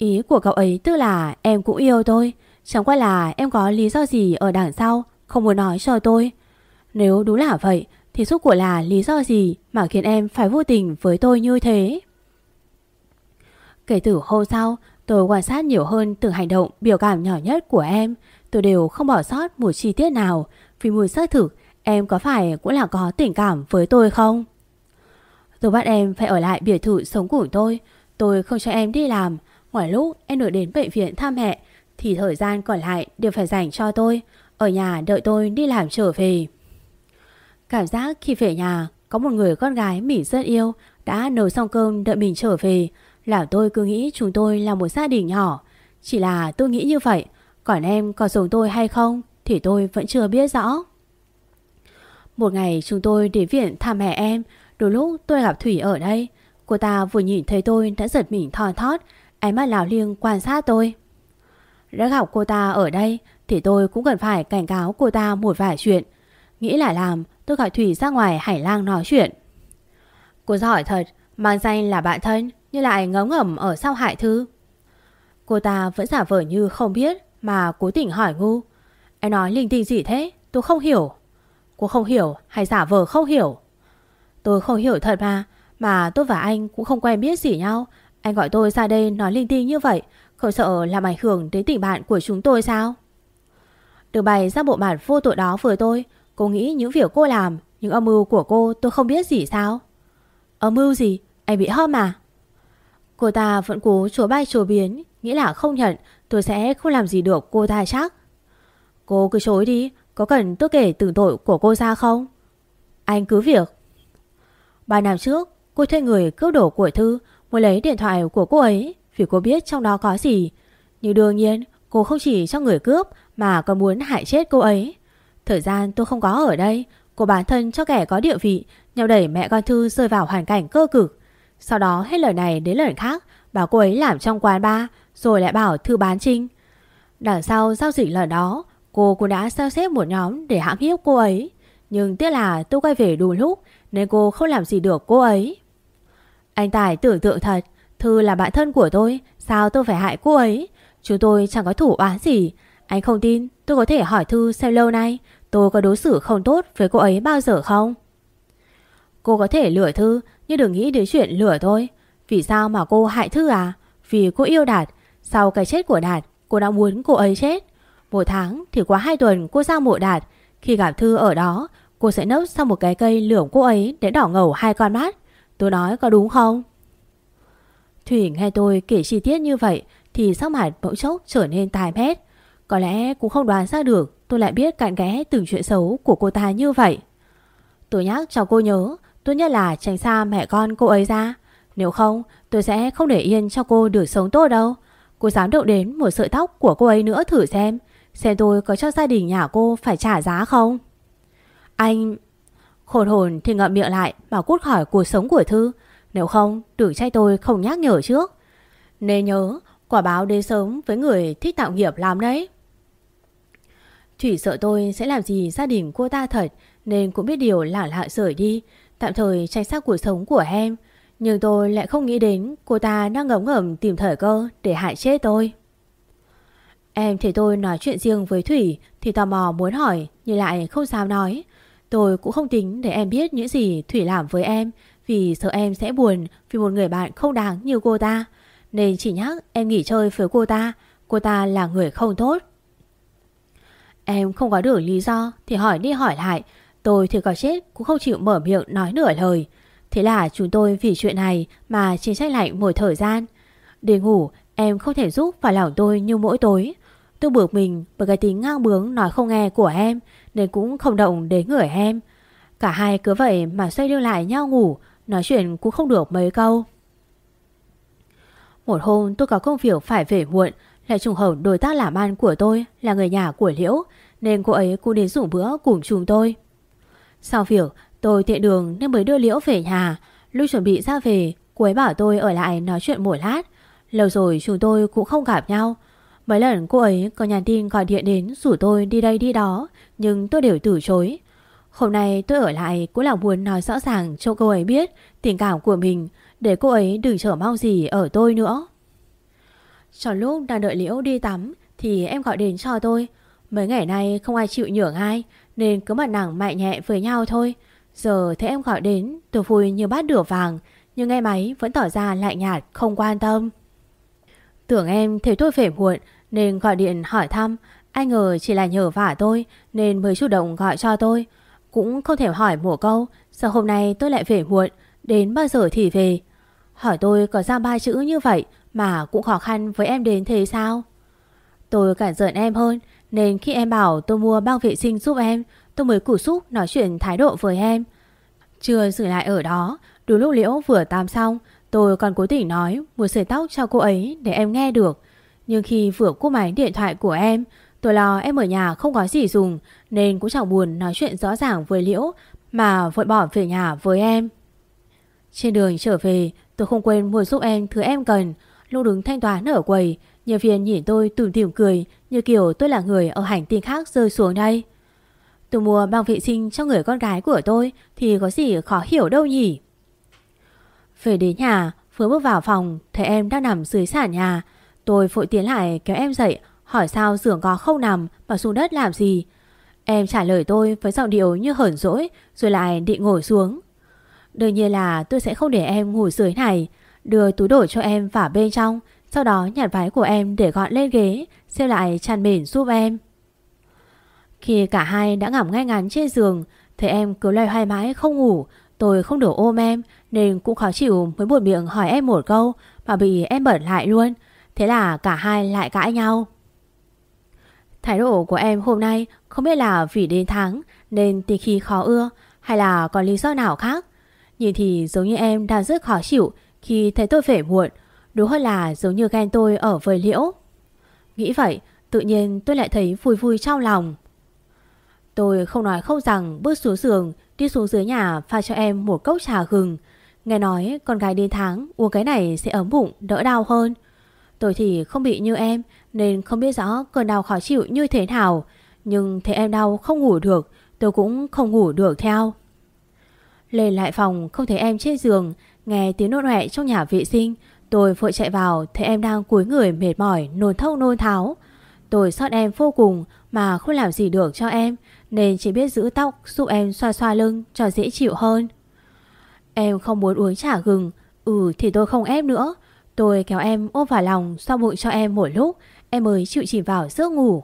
Ý của cậu ấy tức là em cũng yêu tôi. Chẳng qua là em có lý do gì ở đằng sau, Không muốn nói cho tôi. Nếu đúng là vậy, Thì suốt cuộc là lý do gì Mà khiến em phải vô tình với tôi như thế? Kể từ hôm sau, Tôi quan sát nhiều hơn từng hành động Biểu cảm nhỏ nhất của em. Tôi đều không bỏ sót một chi tiết nào. Vì muốn xác thực, Em có phải cũng là có tình cảm với tôi không? Tôi bắt em phải ở lại biệt thự sống cùng tôi. Tôi không cho em đi làm. Ngoài lúc em được đến bệnh viện thăm mẹ, Thì thời gian còn lại đều phải dành cho tôi. Ở nhà đợi tôi đi làm trở về. Cảm giác khi về nhà, Có một người con gái mình rất yêu, Đã nấu xong cơm đợi mình trở về. Là tôi cứ nghĩ chúng tôi là một gia đình nhỏ. Chỉ là tôi nghĩ như vậy, Còn em có giống tôi hay không Thì tôi vẫn chưa biết rõ. Một ngày chúng tôi đến viện thăm mẹ em, Đôi lúc tôi gặp Thủy ở đây. Cô ta vừa nhìn thấy tôi đã giật mình thon thót Ánh mắt lão liêng quan sát tôi Đã gặp cô ta ở đây Thì tôi cũng cần phải cảnh cáo cô ta một vài chuyện Nghĩ lại làm, Tôi gọi Thủy ra ngoài hải lang nói chuyện Cô giỏi thật, Mang danh là bạn thân như lại ngấm ngầm ở sau Hải Thư. Cô ta vẫn giả vờ như không biết, mà cố tình hỏi ngu. Em nói linh tinh gì thế? Tôi không hiểu. Cô không hiểu hay giả vờ không hiểu? Tôi không hiểu thật mà. Mà tôi và anh cũng không quen biết gì nhau. Anh gọi tôi ra đây nói linh tinh như vậy. Không sợ làm ảnh hưởng đến tình bạn của chúng tôi sao? Được bày ra bộ mặt vô tội đó với tôi. Cô nghĩ những việc cô làm, những âm mưu của cô tôi không biết gì sao? Âm mưu gì? Anh bị hâm à? Cô ta vẫn cố chối bay chối biến, nghĩ là không nhận tôi sẽ không làm gì được cô ta chắc. Cô cứ chối đi, có cần tôi kể từng tội của cô ra không? Anh cứ việc. Ba năm trước, cô thuê người cướp đổ của Thư muốn lấy điện thoại của cô ấy vì cô biết trong đó có gì. Nhưng đương nhiên, cô không chỉ cho người cướp mà còn muốn hại chết cô ấy. Thời gian tôi không có ở đây, cô bán thân cho kẻ có địa vị, nhau đẩy mẹ con Thư rơi vào hoàn cảnh cơ cực. Sau đó hết lời này đến lời khác, bảo cô ấy làm trong quán bar, rồi lại bảo Thư bán trinh. Đằng sau giao dịch lần đó, cô cũng đã sao xếp một nhóm để hãm hiếp cô ấy. Nhưng tiếc là tôi quay về đủ lúc nên cô không làm gì được cô ấy. Anh Tài tưởng tượng thật, Thư là bạn thân của tôi, sao tôi phải hại cô ấy? Chúng tôi chẳng có thủ oán gì. Anh không tin, tôi có thể hỏi Thư xem lâu nay tôi có đối xử không tốt với cô ấy bao giờ không? Cô có thể lừa Thư, nhưng đừng nghĩ đến chuyện lừa tôi. Vì sao mà cô hại Thư à? Vì cô yêu Đạt. Sau cái chết của Đạt, cô đã muốn cô ấy chết. Một tháng thì qua hai tuần cô ra mộ Đạt. Khi gặp Thư ở đó, cô sẽ nấp sau một cái cây lửa cô ấy để đỏ ngầu hai con mắt. Tôi nói có đúng không? Thủy nghe tôi kể chi tiết như vậy thì sắc mặt bỗng chốc trở nên tài mét. Có lẽ cũng không đoán ra được tôi lại biết cạn ghé từng chuyện xấu của cô ta như vậy. Tôi nhắc cho cô nhớ, tốt nhất là tránh xa mẹ con cô ấy ra. Nếu không, tôi sẽ không để yên cho cô được sống tốt đâu. Cô dám động đến một sợi tóc của cô ấy nữa thử xem. Xem tôi có cho gia đình nhà cô phải trả giá không? Anh... Khổn hồn thì ngậm miệng lại mà cút khỏi cuộc sống của Thư. Nếu không, đừng trách tôi không nhắc nhở trước. Nên nhớ, quả báo đến sớm với người thích tạo nghiệp làm đấy. Thủy sợ tôi sẽ làm gì gia đình cô ta thật nên cũng biết điều lả lạ rời đi, tạm thời tránh xa cuộc sống của em. Nhưng tôi lại không nghĩ đến cô ta đang ngấm ngầm tìm thời cơ để hại chết tôi. Em thấy tôi nói chuyện riêng với Thủy thì tò mò muốn hỏi nhưng lại không dám nói. Tôi cũng không tính để em biết những gì Thủy làm với em vì sợ em sẽ buồn vì một người bạn không đáng như cô ta. Nên chỉ nhắc em nghỉ chơi với cô ta, cô ta là người không tốt. Em không có được lý do thì hỏi đi hỏi lại. Tôi thì có chết cũng không chịu mở miệng nói nửa lời. Thế là chúng tôi vì chuyện này mà chiến tranh lạnh một thời gian. Để ngủ, em không thể giúp vào lòng tôi như mỗi tối. Tôi bực mình bởi cái tính ngang bướng nói không nghe của em nên cũng không động đến người em. Cả hai cứ vậy mà xoay lưng lại nhau ngủ, nói chuyện cũng không được mấy câu. Một hôm tôi có công việc phải về muộn, lại trùng hợp đối tác làm ăn của tôi là người nhà của Liễu, nên cô ấy cũng đến dùng bữa cùng chúng tôi. Sau việc, tôi tiện đường nên mới đưa Liễu về nhà. Lúc chuẩn bị ra về, cô ấy bảo tôi ở lại nói chuyện một lát. Lâu rồi chúng tôi cũng không gặp nhau. Mấy lần cô ấy có nhắn tin gọi điện đến rủ tôi đi đây đi đó, nhưng tôi đều từ chối. Hôm nay tôi ở lại cũng là muốn nói rõ ràng cho cô ấy biết tình cảm của mình để cô ấy đừng trở mong gì ở tôi nữa. Trong lúc đang đợi Liễu đi tắm thì em gọi đến cho tôi. Mấy ngày nay không ai chịu nhường ai nên cứ mặt nặng mại nhẹ với nhau thôi. Giờ thấy em gọi đến tôi vui như bát đửa vàng nhưng nghe máy vẫn tỏ ra lạnh nhạt không quan tâm. Tưởng em thấy tôi phải muộn nên gọi điện hỏi thăm. Ai ngờ chỉ là nhờ vả tôi nên mới chủ động gọi cho tôi. Cũng không thể hỏi một câu sao hôm nay tôi lại về muộn, đến bao giờ thì về. Hỏi tôi có ra ba chữ như vậy mà cũng khó khăn với em đến thế sao? Tôi cản giận em hơn nên khi em bảo tôi mua bao vệ sinh giúp em tôi mới củ xúc nói chuyện thái độ với em. Chưa dừng lại ở đó, đúng lúc Liễu vừa tam xong tôi còn cố tình nói một sợi tóc cho cô ấy để em nghe được. Nhưng khi vừa cúp máy điện thoại của em, tôi lo em ở nhà không có gì dùng, nên cũng chẳng buồn nói chuyện rõ ràng với Liễu mà vội bỏ về nhà với em. Trên đường trở về, tôi không quên mua giúp em thứ em cần. Lúc đứng thanh toán ở quầy, Nhân viên nhìn tôi tủm tỉm cười Như kiểu tôi là người ở hành tinh khác rơi xuống đây. Tôi mua băng vệ sinh cho người con gái của tôi Thì có gì khó hiểu đâu nhỉ? Về đến nhà, Vừa bước vào phòng, Thấy em đang nằm dưới sàn nhà. Tôi vội tiến lại kéo em dậy, Hỏi sao giường có không nằm Mà xuống đất làm gì. Em trả lời tôi với giọng điệu như hởn dỗi, Rồi lại định ngồi xuống. Đương nhiên là tôi sẽ không để em ngủ dưới này. Đưa túi đổ cho em vào bên trong, Sau đó nhặt váy của em để gọn lên ghế Xếp lại chăn mền giúp em. Khi cả hai đã ngẩm ngay ngắn trên giường, Thấy em cứ loay hoay mãi không ngủ, Tôi không được ôm em, Nên cũng khó chịu mới buồn miệng hỏi em một câu Mà bị em bẩn lại luôn. Thế là cả hai lại cãi nhau Thái độ của em hôm nay không biết là vì đến tháng nên tí khi khó ưa hay là còn lý do nào khác. Nhìn thì giống như em đang rất khó chịu khi thấy tôi về muộn. Đúng hơn là giống như ghen tôi ở với liễu. Nghĩ vậy, tự nhiên tôi lại thấy vui vui trong lòng. Tôi không nói không rằng bước xuống giường đi xuống dưới nhà pha cho em một cốc trà gừng. Nghe nói con gái đến tháng uống cái này sẽ ấm bụng, đỡ đau hơn. Tôi thì không bị như em nên không biết rõ cơn đau khó chịu như thế nào. Nhưng thấy em đau không ngủ được, tôi cũng không ngủ được theo. Lên lại phòng không thấy em trên giường, nghe tiếng nôn hẹ trong nhà vệ sinh. Tôi vội chạy vào thấy em đang cúi người mệt mỏi, nôn thốc nôn tháo. Tôi xót em vô cùng mà không làm gì được cho em nên chỉ biết giữ tóc giúp em xoa xoa lưng cho dễ chịu hơn. Em không muốn uống trà gừng, ừ thì tôi không ép nữa. Tôi kéo em ôm vào lòng xoa bụng cho em một lúc. Em mới chịu chìm vào giấc ngủ.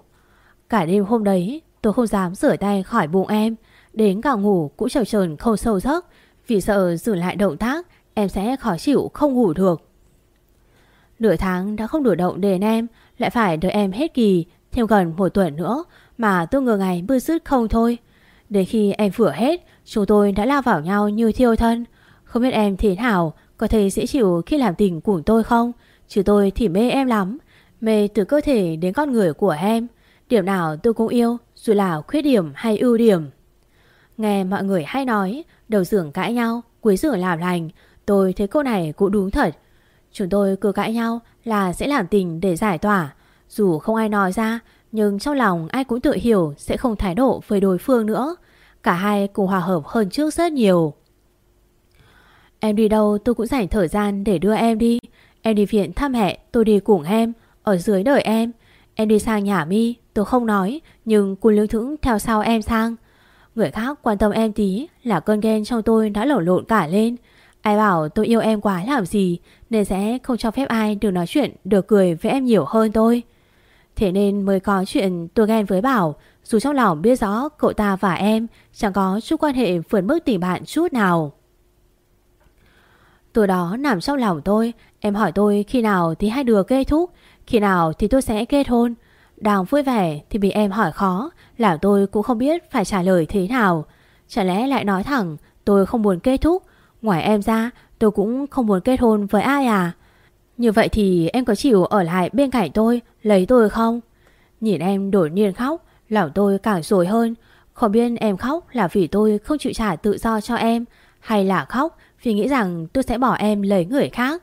Cả đêm hôm đấy, Tôi không dám rửa tay khỏi bụng em. Đến cả ngủ cũng trầu trờn không sâu giấc. Vì sợ dừng lại động tác, Em sẽ khó chịu không ngủ được. Nửa tháng đã không đủ động đến em, Lại phải đợi em hết kỳ, Thêm gần một tuần nữa Mà tôi ngờ ngày bư dứt không thôi. Đến khi em vừa hết, Chúng tôi đã lao vào nhau như thiêu thân. Không biết em thế nào có thấy dễ chịu khi làm tình cùng tôi không? Chứ tôi thì mê em lắm. Mê từ cơ thể đến con người của em. Điểm nào tôi cũng yêu, Dù là khuyết điểm hay ưu điểm. Nghe mọi người hay nói, Đầu giường cãi nhau, Cuối giường làm lành. Tôi thấy cô này cũng đúng thật. Chúng tôi cứ cãi nhau là sẽ làm tình để giải tỏa. Dù không ai nói ra, Nhưng trong lòng ai cũng tự hiểu Sẽ không thái độ với đối phương nữa. Cả hai cùng hòa hợp hơn trước rất nhiều. Em đi đâu tôi cũng dành thời gian để đưa em đi. Em đi viện thăm mẹ, tôi đi cùng em. Ở dưới đợi em. Em đi sang nhà mi, tôi không nói, Nhưng cô lương thững theo sau em sang. Người khác quan tâm em tí Là cơn ghen trong tôi đã lẩu lộn cả lên. Ai bảo tôi yêu em quá làm gì, Nên sẽ không cho phép ai được nói chuyện, Được cười với em nhiều hơn tôi. Thế nên mới có chuyện tôi ghen với Bảo. Dù trong lòng biết rõ cậu ta và em Chẳng có chút quan hệ vượt mức tình bạn chút nào từ đó nằm trong lòng tôi. Em hỏi tôi khi nào thì hai đứa kết thúc, Khi nào thì tôi sẽ kết hôn. Đang vui vẻ thì bị em hỏi khó, Làm tôi cũng không biết phải trả lời thế nào. Chả lẽ lại nói thẳng, Tôi không muốn kết thúc. Ngoài em ra, tôi cũng không muốn kết hôn với ai à. Như vậy thì em có chịu ở lại bên cạnh tôi, Lấy tôi không? Nhìn em đột nhiên khóc, Lòng tôi càng rồi hơn. Không biết em khóc là vì tôi không chịu trả tự do cho em, Hay là khóc vì nghĩ rằng tôi sẽ bỏ em lấy người khác.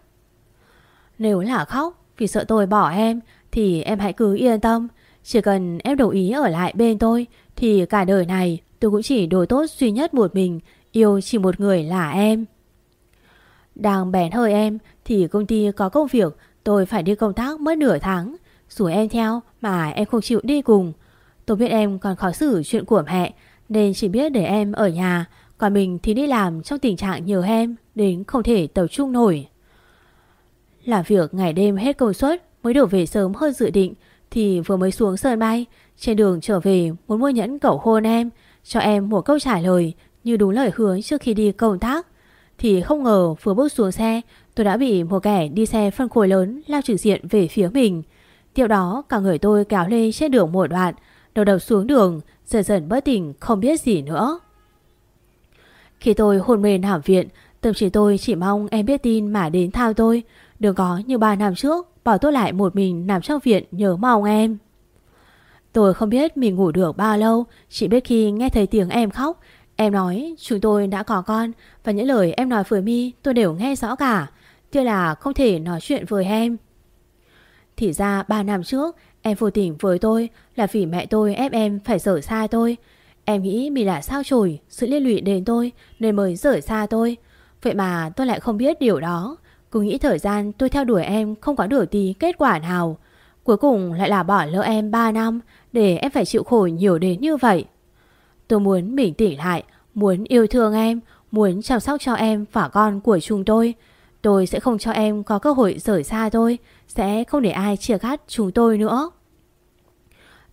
Nếu là khóc Vì sợ tôi bỏ em, Thì em hãy cứ yên tâm. Chỉ cần em đồng ý ở lại bên tôi, Thì cả đời này tôi cũng chỉ đối tốt duy nhất một mình, Yêu chỉ một người là em. Đang bén hơi em, Thì công ty có công việc, Tôi phải đi công tác mất nửa tháng. Rủ em theo mà em không chịu đi cùng. Tôi biết em còn khó xử chuyện của mẹ, Nên chỉ biết để em ở nhà còn mình thì đi làm trong tình trạng nhờ em Đến không thể tập trung nổi. Làm việc ngày đêm hết công suất Mới đổ về sớm hơn dự định Thì vừa mới xuống sân bay, Trên đường trở về muốn mua nhẫn cậu hôn em, Cho em một câu trả lời Như đúng lời hứa trước khi đi công tác. Thì không ngờ vừa bước xuống xe, Tôi đã bị một kẻ đi xe phân khối lớn Lao trực diện về phía mình. Tiếp đó, cả người tôi kéo lên trên đường một đoạn, Đầu đầu xuống đường, Dần dần bất tỉnh, không biết gì nữa khi tôi hôn mê nằm viện, tâm trí tôi chỉ mong em biết tin mà đến thao tôi. Đừng có như ba năm trước, bỏ tôi lại một mình nằm trong viện nhớ mong em. Tôi không biết mình ngủ được bao lâu, chỉ biết khi nghe thấy tiếng em khóc. Em nói chúng tôi đã có con và những lời em nói với mi tôi đều nghe rõ cả. Thế là không thể nói chuyện với em. Thì ra 3 năm trước em vô tình với tôi là vì mẹ tôi ép em phải rời xa tôi. Em nghĩ mình là sao chổi Sự liên lụy đến tôi Nên mới rời xa tôi Vậy mà tôi lại không biết điều đó Cứ nghĩ thời gian tôi theo đuổi em không có được tí kết quả nào. Cuối cùng lại là bỏ lỡ em 3 năm để em phải chịu khổ nhiều đến như vậy. Tôi muốn bình tĩnh lại, muốn yêu thương em, muốn chăm sóc cho em và con của chúng tôi. Tôi sẽ không cho em có cơ hội rời xa tôi, sẽ không để ai chia cắt chúng tôi nữa.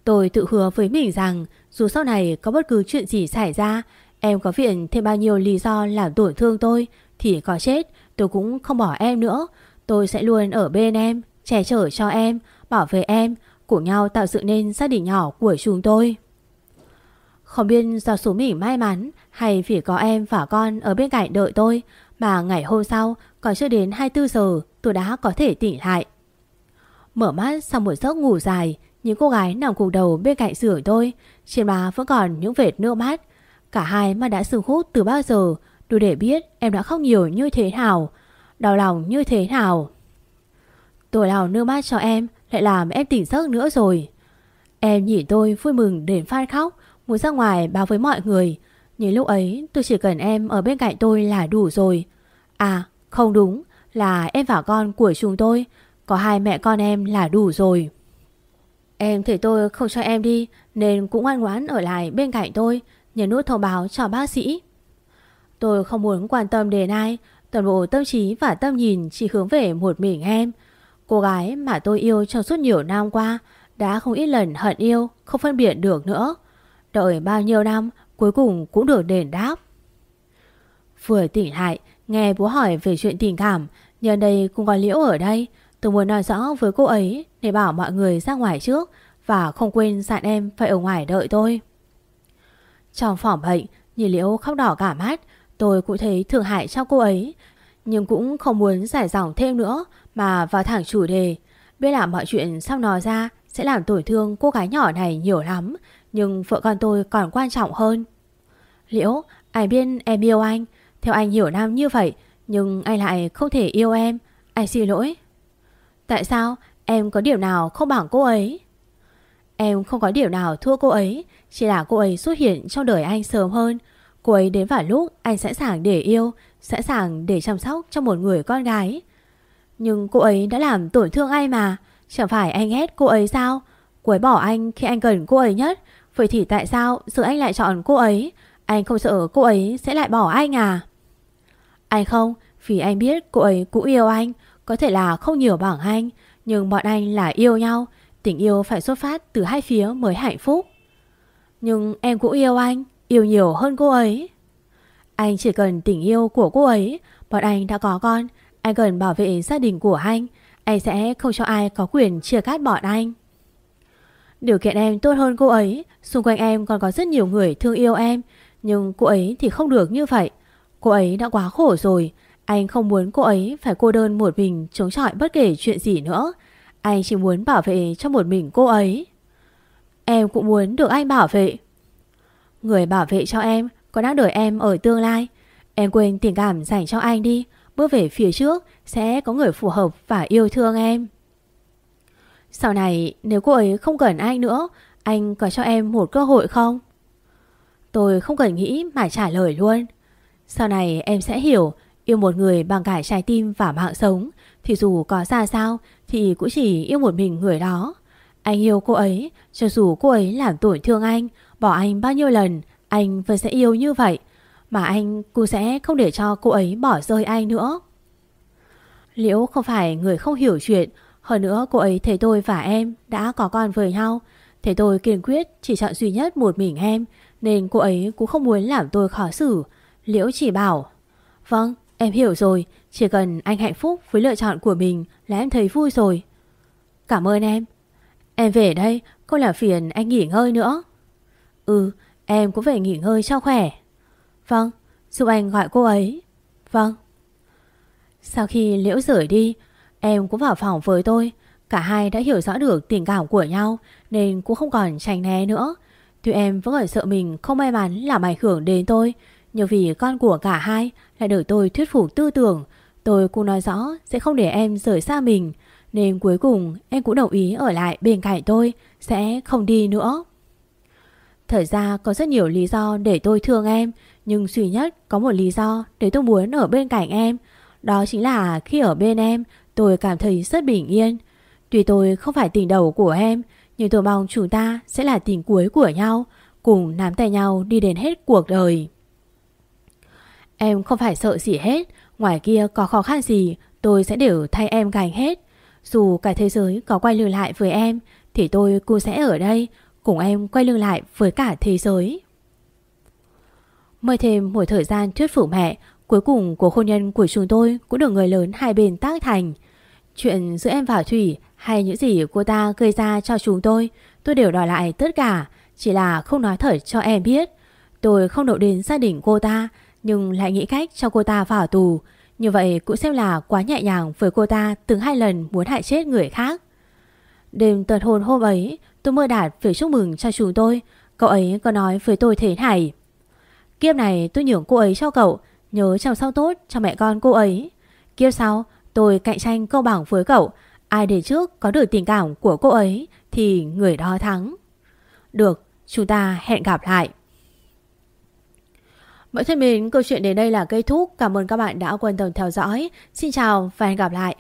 Tôi tự hứa với mình rằng dù sau này có bất cứ chuyện gì xảy ra, em có viện thêm bao nhiêu lý do làm tổn thương tôi, thì có chết tôi cũng không bỏ em nữa. Tôi sẽ luôn ở bên em, che chở cho em, bảo vệ em, cùng nhau tạo dựng nên gia đình nhỏ của chúng tôi. Không biết do số mình may mắn hay vì có em và con ở bên cạnh đợi tôi mà ngày hôm sau còn chưa đến 24 giờ tôi đã có thể tỉnh lại. Mở mắt sau một giấc ngủ dài, những cô gái nằm cục đầu bên cạnh giường tôi, trên má vẫn còn những vệt nước mắt. Cả hai mà đã sưng hút từ bao giờ, đủ để biết em đã khóc nhiều như thế nào, đau lòng như thế nào. Tôi nào nước mắt cho em, lại làm em tỉnh giấc nữa rồi. Em nhìn tôi vui mừng đến phát khóc, muốn ra ngoài báo với mọi người. Nhưng lúc ấy tôi chỉ cần em ở bên cạnh tôi là đủ rồi. À, không đúng, là em và con của chúng tôi. Có hai mẹ con em là đủ rồi. Em thấy tôi không cho em đi nên cũng ngoan ngoãn ở lại bên cạnh tôi, nhấn nút thông báo cho bác sĩ. Tôi không muốn quan tâm đến ai, toàn bộ tâm trí và tâm nhìn chỉ hướng về một mình em. Cô gái mà tôi yêu trong suốt nhiều năm qua đã không ít lần hận yêu, không phân biệt được nữa. Đợi bao nhiêu năm, cuối cùng cũng được đền đáp. Vừa tỉnh lại, nghe bố hỏi về chuyện tình cảm, nhân đây cũng có liễu ở đây. Tôi muốn nói rõ với cô ấy để bảo mọi người ra ngoài trước và không quên dặn em phải ở ngoài đợi tôi. Trong phòng bệnh, nhìn liễu khóc đỏ cả mắt, tôi cũng thấy thương hại cho cô ấy. Nhưng cũng không muốn giải dòng thêm nữa mà vào thẳng chủ đề. Biết là mọi chuyện sau nói ra sẽ làm tổn thương cô gái nhỏ này nhiều lắm. Nhưng vợ con tôi còn quan trọng hơn. Liễu, anh biết em yêu anh. Theo anh hiểu nam như vậy, nhưng anh lại không thể yêu em. Anh xin lỗi. Tại sao em có điều nào không bằng cô ấy? Em không có điều nào thua cô ấy, chỉ là cô ấy xuất hiện trong đời anh sớm hơn. Cô ấy đến vào lúc anh sẵn sàng để yêu, sẵn sàng để chăm sóc cho một người con gái. Nhưng cô ấy đã làm tổn thương anh mà, chẳng phải anh ghét cô ấy sao? Cô ấy bỏ anh khi anh cần cô ấy nhất, vậy thì tại sao giờ anh lại chọn cô ấy? Anh không sợ cô ấy sẽ lại bỏ anh à? Anh không, vì anh biết cô ấy cũng yêu anh, có thể là không nhiều bằng anh, nhưng bọn anh là yêu nhau, tình yêu phải xuất phát từ hai phía mới hạnh phúc. Nhưng em cũng yêu anh, yêu nhiều hơn cô ấy. Anh chỉ cần tình yêu của cô ấy, bọn anh đã có con, anh cần bảo vệ gia đình của anh, anh sẽ không cho ai có quyền chia cắt bọn anh. Điều kiện em tốt hơn cô ấy, xung quanh em còn có rất nhiều người thương yêu em, nhưng cô ấy thì không được như vậy. Cô ấy đã quá khổ rồi, anh không muốn cô ấy phải cô đơn một mình chống chọi bất kể chuyện gì nữa. Anh chỉ muốn bảo vệ cho một mình cô ấy. Em cũng muốn được anh bảo vệ. Người bảo vệ cho em có đang đợi em ở tương lai. Em quên tình cảm dành cho anh đi. Bước về phía trước sẽ có người phù hợp và yêu thương em. Sau này nếu cô ấy không cần anh nữa, anh có cho em một cơ hội không? Tôi không cần nghĩ mà trả lời luôn. Sau này em sẽ hiểu Yêu một người bằng cả trái tim và mạng sống, Thì dù có ra sao Thì cũng chỉ yêu một mình người đó. Anh yêu cô ấy, Cho dù cô ấy làm tổn thương anh, Bỏ anh bao nhiêu lần, Anh vẫn sẽ yêu như vậy, Mà anh cũng sẽ không để cho cô ấy bỏ rơi anh nữa. Liễu không phải người không hiểu chuyện, Hơn nữa cô ấy thấy tôi và em Đã có con với nhau. Thấy tôi kiên quyết chỉ chọn duy nhất một mình em, Nên cô ấy cũng không muốn làm tôi khó xử. Liễu chỉ bảo Vâng Em hiểu rồi, chỉ cần anh hạnh phúc với lựa chọn của mình là em thấy vui rồi. Cảm ơn em. Em về đây, không là phiền anh nghỉ ngơi nữa. Ừ, em cũng phải nghỉ ngơi cho khỏe. Vâng, giúp anh gọi cô ấy. Vâng. Sau khi Liễu rời đi, em cũng vào phòng với tôi. Cả hai đã hiểu rõ được tình cảm của nhau nên cũng không còn tránh né nữa. Tuy em vẫn còn sợ mình không may mắn làm ảnh hưởng đến tôi, nhưng vì con của cả hai lại được tôi thuyết phục tư tưởng Tôi cũng nói rõ sẽ không để em rời xa mình Nên cuối cùng em cũng đồng ý ở lại bên cạnh tôi Sẽ không đi nữa thật ra có rất nhiều lý do để tôi thương em Nhưng duy nhất có một lý do để tôi muốn ở bên cạnh em Đó chính là khi ở bên em tôi cảm thấy rất bình yên. Tuy tôi không phải tình đầu của em, nhưng tôi mong chúng ta sẽ là tình cuối của nhau, cùng nắm tay nhau đi đến hết cuộc đời. Em không phải sợ gì hết, ngoài kia có khó khăn gì tôi sẽ đều thay em gánh hết. Dù cả thế giới có quay lưng lại với em thì tôi cũng sẽ ở đây cùng em quay lưng lại với cả thế giới. Mời thêm một thời gian thuyết phục mẹ, cuối cùng cuộc hôn nhân của chúng tôi cũng được người lớn hai bên tác thành. Chuyện giữa em và Thủy hay những gì cô ta gây ra cho chúng tôi, tôi đều đòi lại tất cả, chỉ là không nói thật cho em biết. Tôi không động đến gia đình cô ta, nhưng lại nghĩ cách cho cô ta vào tù. Như vậy cũng xem là quá nhẹ nhàng với cô ta từng hai lần muốn hại chết người khác. Đêm tân hôn hôm ấy, tôi mơ đạt về chúc mừng cho chúng tôi. Cậu ấy có nói với tôi thế này. Kiếp này tôi nhường cô ấy cho cậu, nhớ chăm sóc tốt cho mẹ con cô ấy. Kiếp sau, tôi cạnh tranh câu bảng với cậu. Ai để trước có được tình cảm của cô ấy thì người đó thắng. Được, chúng ta hẹn gặp lại. Mọi thân mến, câu chuyện đến đây là kết thúc. Cảm ơn các bạn đã quan tâm theo dõi. Xin chào và hẹn gặp lại.